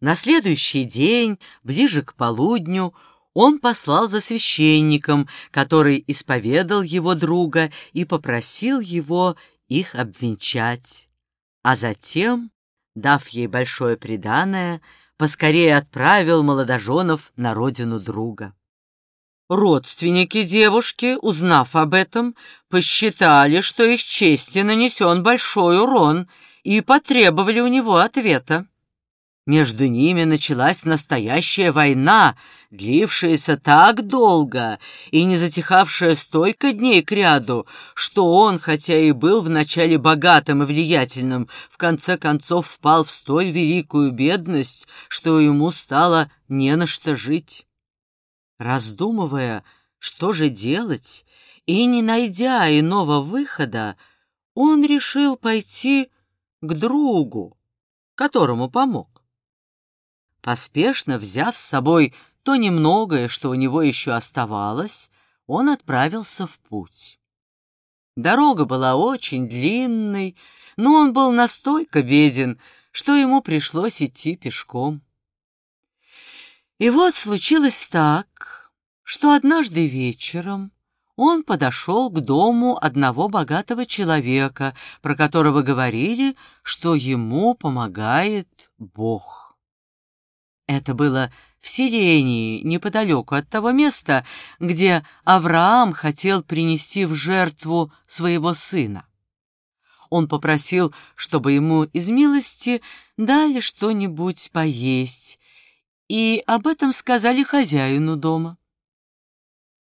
На следующий день, ближе к полудню, он послал за священником, который исповедал его друга и попросил его их обвенчать. А затем, дав ей большое преданное, поскорее отправил молодоженов на родину друга. Родственники девушки, узнав об этом, посчитали, что их чести нанесен большой урон, и потребовали у него ответа. Между ними началась настоящая война, длившаяся так долго и не затихавшая столько дней кряду, что он, хотя и был вначале богатым и влиятельным, в конце концов впал в столь великую бедность, что ему стало не на что жить. Раздумывая, что же делать, и не найдя иного выхода, он решил пойти к другу, которому помог. Поспешно взяв с собой то немногое, что у него еще оставалось, он отправился в путь. Дорога была очень длинной, но он был настолько беден, что ему пришлось идти пешком. И вот случилось так, что однажды вечером он подошел к дому одного богатого человека, про которого говорили, что ему помогает Бог. Это было в селении, неподалеку от того места, где Авраам хотел принести в жертву своего сына. Он попросил, чтобы ему из милости дали что-нибудь поесть, и об этом сказали хозяину дома.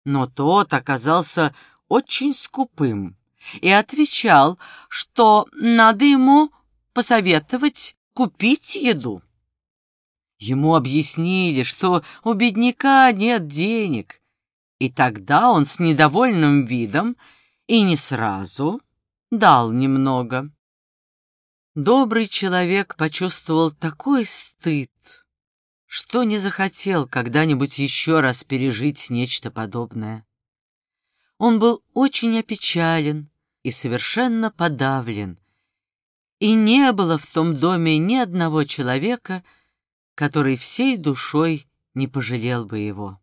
Но тот оказался очень скупым и отвечал, что надо ему посоветовать купить еду. Ему объяснили, что у бедняка нет денег, и тогда он с недовольным видом и не сразу дал немного. Добрый человек почувствовал такой стыд, что не захотел когда-нибудь еще раз пережить нечто подобное. Он был очень опечален и совершенно подавлен, и не было в том доме ни одного человека, который всей душой не пожалел бы его.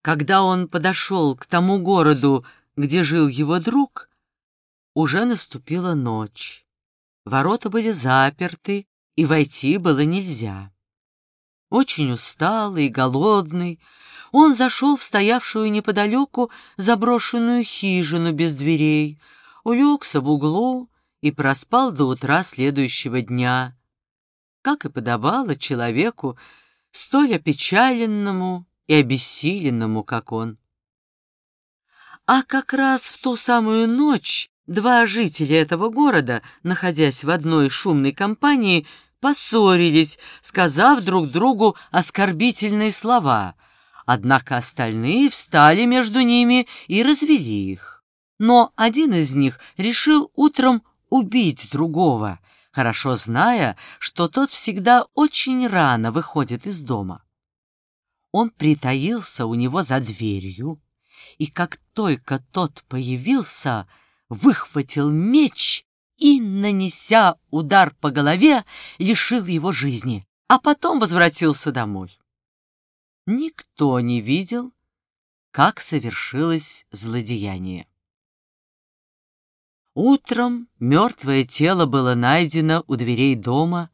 Когда он подошел к тому городу, где жил его друг, уже наступила ночь. Ворота были заперты, и войти было нельзя. Очень усталый и голодный, он зашел в стоявшую неподалеку заброшенную хижину без дверей, улегся в углу и проспал до утра следующего дня, как и подобало человеку, столь опечаленному и обессиленному, как он. А как раз в ту самую ночь два жителя этого города, находясь в одной шумной компании, поссорились, сказав друг другу оскорбительные слова, однако остальные встали между ними и развели их. Но один из них решил утром убить другого, хорошо зная, что тот всегда очень рано выходит из дома. Он притаился у него за дверью, и как только тот появился, выхватил меч и, нанеся удар по голове, лишил его жизни, а потом возвратился домой. Никто не видел, как совершилось злодеяние. Утром мертвое тело было найдено у дверей дома,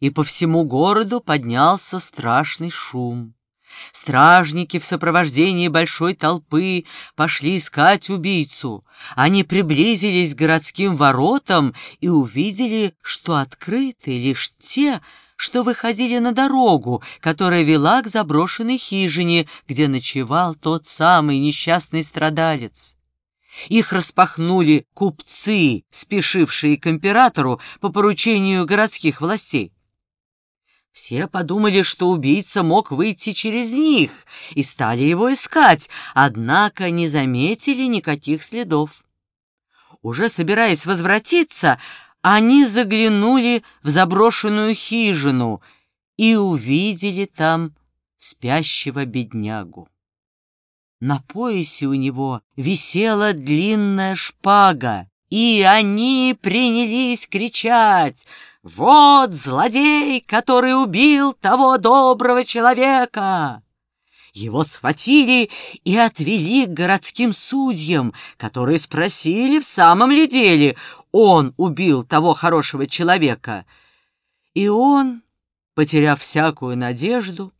и по всему городу поднялся страшный шум. Стражники в сопровождении большой толпы пошли искать убийцу. Они приблизились к городским воротам и увидели, что открыты лишь те, что выходили на дорогу, которая вела к заброшенной хижине, где ночевал тот самый несчастный страдалец. Их распахнули купцы, спешившие к императору по поручению городских властей. Все подумали, что убийца мог выйти через них, и стали его искать, однако не заметили никаких следов. Уже собираясь возвратиться, они заглянули в заброшенную хижину и увидели там спящего беднягу. На поясе у него висела длинная шпага, и они принялись кричать «Вот злодей, который убил того доброго человека!» Его схватили и отвели к городским судьям, которые спросили, в самом ли деле он убил того хорошего человека. И он, потеряв всякую надежду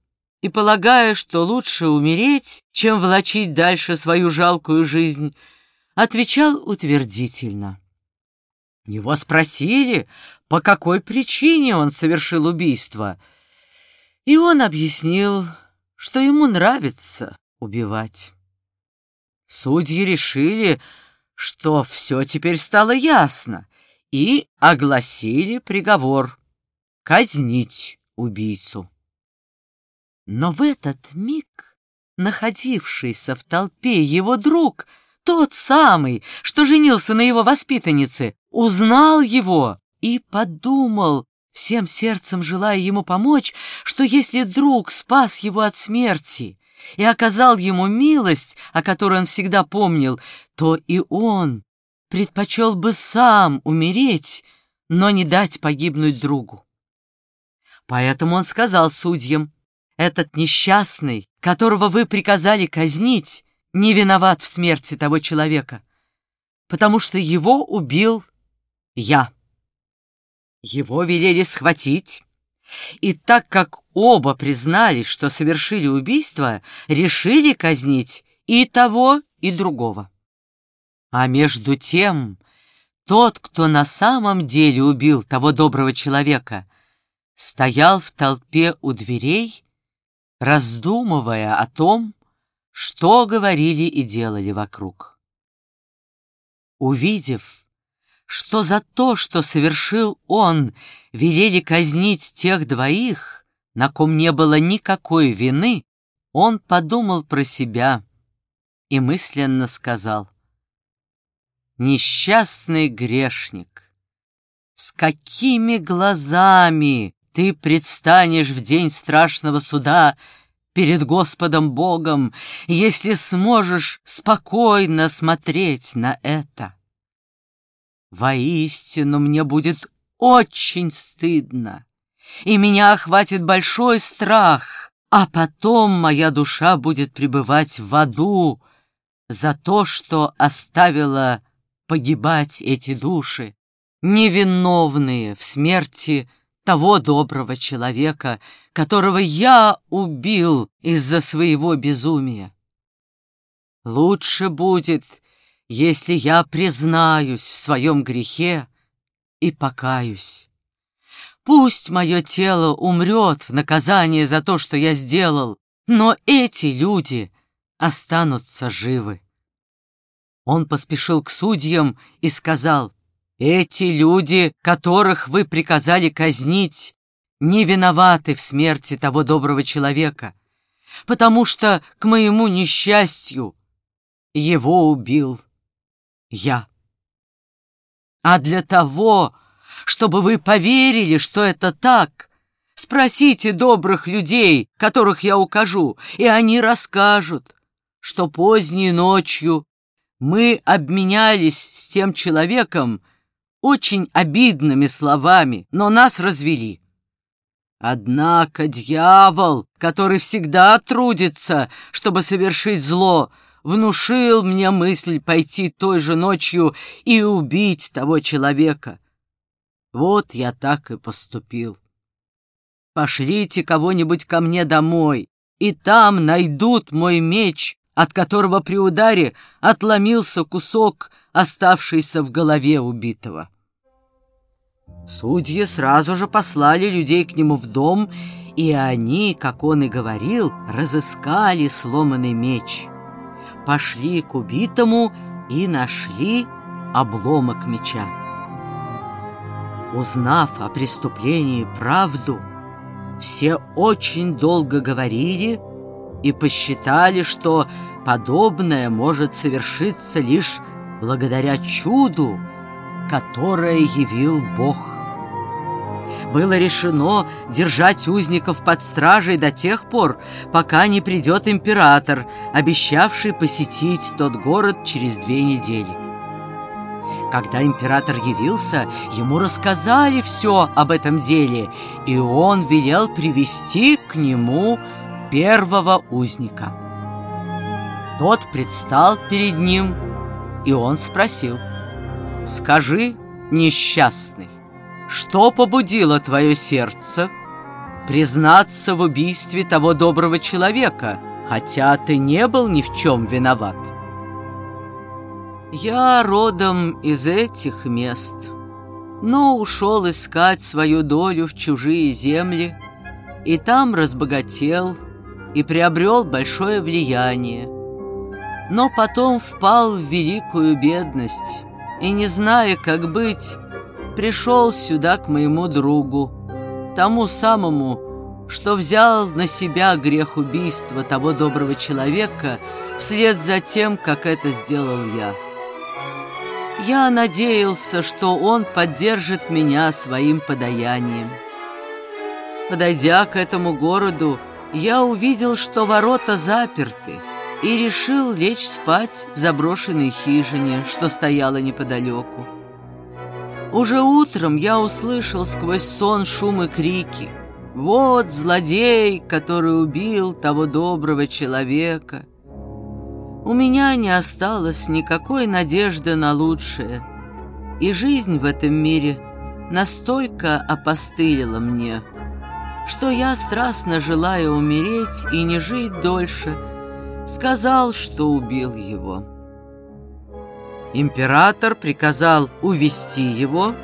и полагая, что лучше умереть, чем влачить дальше свою жалкую жизнь, отвечал утвердительно. Его спросили, по какой причине он совершил убийство, и он объяснил, что ему нравится убивать. Судьи решили, что все теперь стало ясно, и огласили приговор — казнить убийцу. Но в этот миг находившийся в толпе его друг — тот самый, что женился на его воспитаннице, узнал его и подумал, всем сердцем желая ему помочь, что если друг спас его от смерти и оказал ему милость, о которой он всегда помнил, то и он предпочел бы сам умереть, но не дать погибнуть другу. Поэтому он сказал судьям, «Этот несчастный, которого вы приказали казнить, не виноват в смерти того человека, потому что его убил я. Его велели схватить, и так как оба признались, что совершили убийство, решили казнить и того, и другого. А между тем, тот, кто на самом деле убил того доброго человека, стоял в толпе у дверей, раздумывая о том, что говорили и делали вокруг. Увидев, что за то, что совершил он, велели казнить тех двоих, на ком не было никакой вины, он подумал про себя и мысленно сказал, «Несчастный грешник, с какими глазами ты предстанешь в день страшного суда перед Господом Богом, если сможешь спокойно смотреть на это?» Воистину мне будет очень стыдно, и меня охватит большой страх, а потом моя душа будет пребывать в аду за то, что оставила погибать эти души, невиновные в смерти того доброго человека, которого я убил из-за своего безумия. Лучше будет, если я признаюсь в своем грехе и покаюсь. Пусть мое тело умрет в наказание за то, что я сделал, но эти люди останутся живы. Он поспешил к судьям и сказал, «Эти люди, которых вы приказали казнить, не виноваты в смерти того доброго человека, потому что, к моему несчастью, его убил я. А для того, чтобы вы поверили, что это так, спросите добрых людей, которых я укажу, и они расскажут, что поздней ночью мы обменялись с тем человеком очень обидными словами, но нас развели. Однако дьявол, который всегда трудится, чтобы совершить зло, внушил мне мысль пойти той же ночью и убить того человека. Вот я так и поступил. Пошлите кого-нибудь ко мне домой, и там найдут мой меч, от которого при ударе отломился кусок, оставшийся в голове убитого. Судьи сразу же послали людей к нему в дом, и они, как он и говорил, разыскали сломанный меч пошли к убитому и нашли обломок меча. Узнав о преступлении правду, все очень долго говорили и посчитали, что подобное может совершиться лишь благодаря чуду, которое явил Бог было решено держать узников под стражей до тех пор, пока не придет император, обещавший посетить тот город через две недели. Когда император явился, ему рассказали все об этом деле, и он велел привести к нему первого узника. Тот предстал перед ним, и он спросил, «Скажи, несчастный, что побудило твое сердце признаться в убийстве того доброго человека, хотя ты не был ни в чем виноват? Я родом из этих мест, но ушел искать свою долю в чужие земли, и там разбогател и приобрел большое влияние. Но потом впал в великую бедность, и, не зная, как быть, пришел сюда к моему другу, тому самому, что взял на себя грех убийства того доброго человека вслед за тем, как это сделал я. Я надеялся, что он поддержит меня своим подаянием. Подойдя к этому городу, я увидел, что ворота заперты, и решил лечь спать в заброшенной хижине, что стояла неподалеку. Уже утром я услышал сквозь сон шум и крики. Вот злодей, который убил того доброго человека. У меня не осталось никакой надежды на лучшее, и жизнь в этом мире настолько опостылила мне, что я, страстно желая умереть и не жить дольше, сказал, что убил его. Император приказал увести его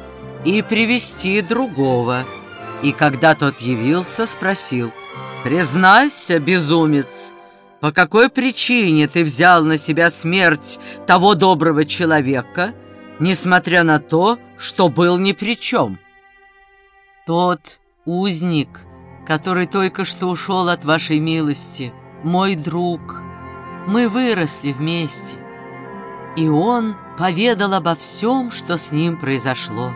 и привести другого, и когда тот явился, спросил, «Признайся, безумец, по какой причине ты взял на себя смерть того доброго человека, несмотря на то, что был ни при чем. Тот узник, который только что ушел от вашей милости, мой друг, мы выросли вместе. И он поведал обо всем, что с ним произошло,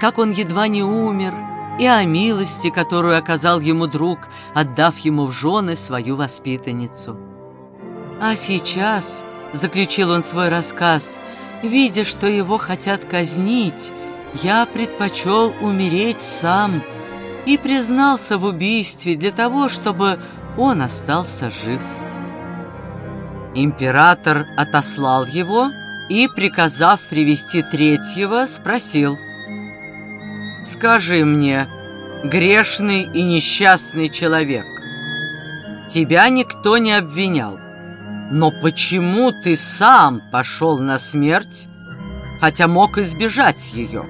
как он едва не умер, и о милости, которую оказал ему друг, отдав ему в жены свою воспитанницу. А сейчас, заключил он свой рассказ, видя, что его хотят казнить, я предпочел умереть сам и признался в убийстве для того, чтобы он остался жив. Император отослал его и, приказав привести третьего, спросил – Скажи мне, грешный и несчастный человек, тебя никто не обвинял, но почему ты сам пошел на смерть, хотя мог избежать ее?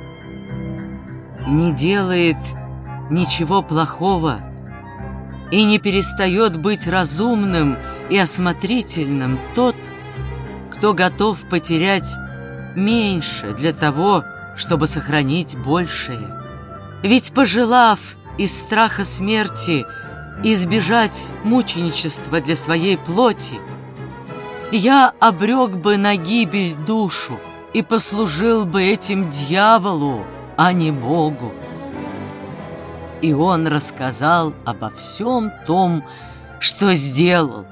Не делает ничего плохого и не перестает быть разумным и осмотрительным тот, кто готов потерять меньше для того, чтобы сохранить большее. Ведь пожелав из страха смерти избежать мученичества для своей плоти, я обрек бы на гибель душу и послужил бы этим дьяволу, а не Богу. И он рассказал обо всем том, что сделал,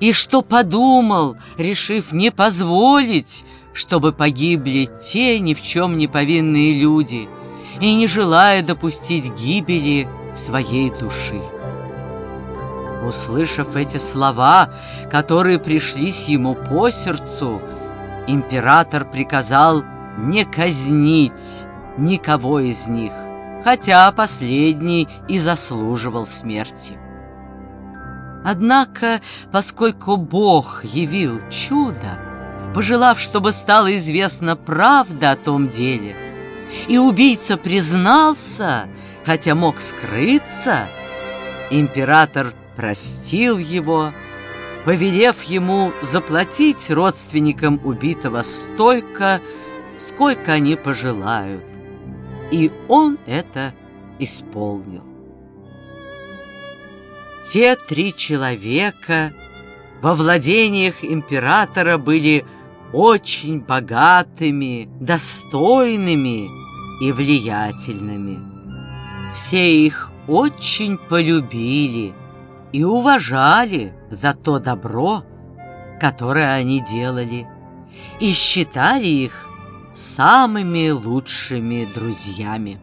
и что подумал, решив не позволить, чтобы погибли те ни в чем не повинные люди — и не желая допустить гибели своей души. Услышав эти слова, которые пришлись ему по сердцу, император приказал не казнить никого из них, хотя последний и заслуживал смерти. Однако, поскольку Бог явил чудо, пожелав, чтобы стала известна правда о том деле – и убийца признался, хотя мог скрыться, император простил его, повелев ему заплатить родственникам убитого столько, сколько они пожелают. И он это исполнил. Те три человека во владениях императора были очень богатыми, достойными и влиятельными. Все их очень полюбили и уважали за то добро, которое они делали, и считали их самыми лучшими друзьями.